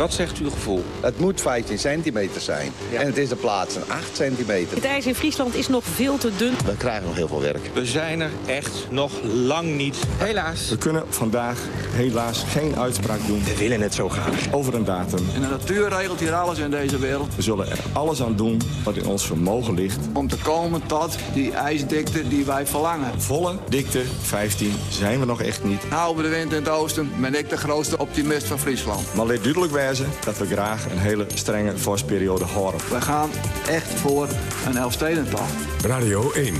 S42: Wat zegt uw gevoel? Het moet 15 centimeter zijn. En het is de plaats een 8 centimeter.
S9: Het ijs in Friesland is nog veel te dun.
S42: We krijgen nog heel veel werk.
S43: We zijn er echt nog lang niet.
S44: Helaas. We kunnen vandaag helaas geen uitspraak doen.
S42: We willen het zo graag.
S44: Over een datum.
S33: En de natuur regelt hier alles in deze wereld.
S44: We zullen er alles aan doen wat in ons vermogen ligt.
S33: Om te komen tot die ijsdikte die wij verlangen.
S44: Volle dikte 15 zijn we nog echt niet.
S33: Nou, de wind in het oosten ben ik de grootste optimist van Friesland.
S44: Maar let duidelijk dat we graag een hele strenge vorstperiode horen.
S33: We gaan echt voor een Elfstedental.
S26: Radio 1,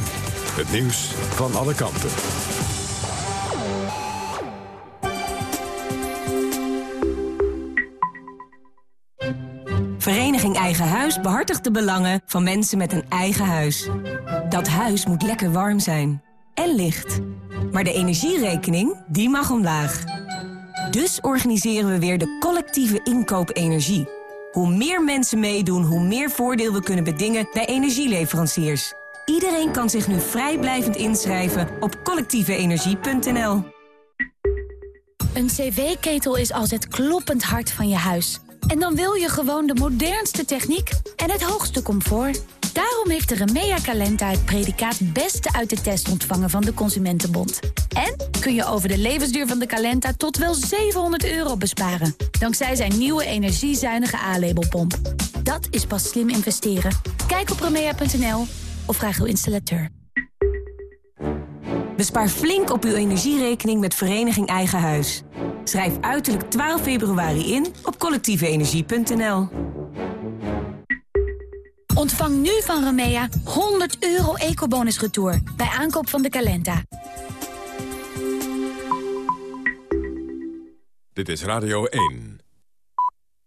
S26: het nieuws van alle kanten.
S45: Vereniging Eigen Huis behartigt de belangen van mensen met een eigen huis. Dat huis moet lekker warm zijn. En licht. Maar de energierekening, die mag omlaag. Dus organiseren we weer de collectieve inkoop energie. Hoe meer mensen meedoen, hoe meer voordeel we kunnen bedingen bij energieleveranciers. Iedereen kan zich nu vrijblijvend inschrijven op collectieveenergie.nl.
S46: Een cv-ketel is als het kloppend hart van je huis. En dan wil je gewoon de modernste techniek en het hoogste comfort. Daarom heeft de Remea Calenta het predicaat Beste uit de test ontvangen van de Consumentenbond. En kun je over de levensduur van de Calenta tot wel 700 euro besparen. Dankzij zijn nieuwe energiezuinige A-labelpomp. Dat is pas slim investeren. Kijk op remea.nl of vraag uw installateur.
S45: Bespaar flink op uw energierekening met Vereniging Eigen Huis. Schrijf uiterlijk 12 februari in op collectieveenergie.nl.
S46: Ontvang nu van Remea 100 euro ecobonus retour bij aankoop van de Calenta.
S26: Dit is Radio 1.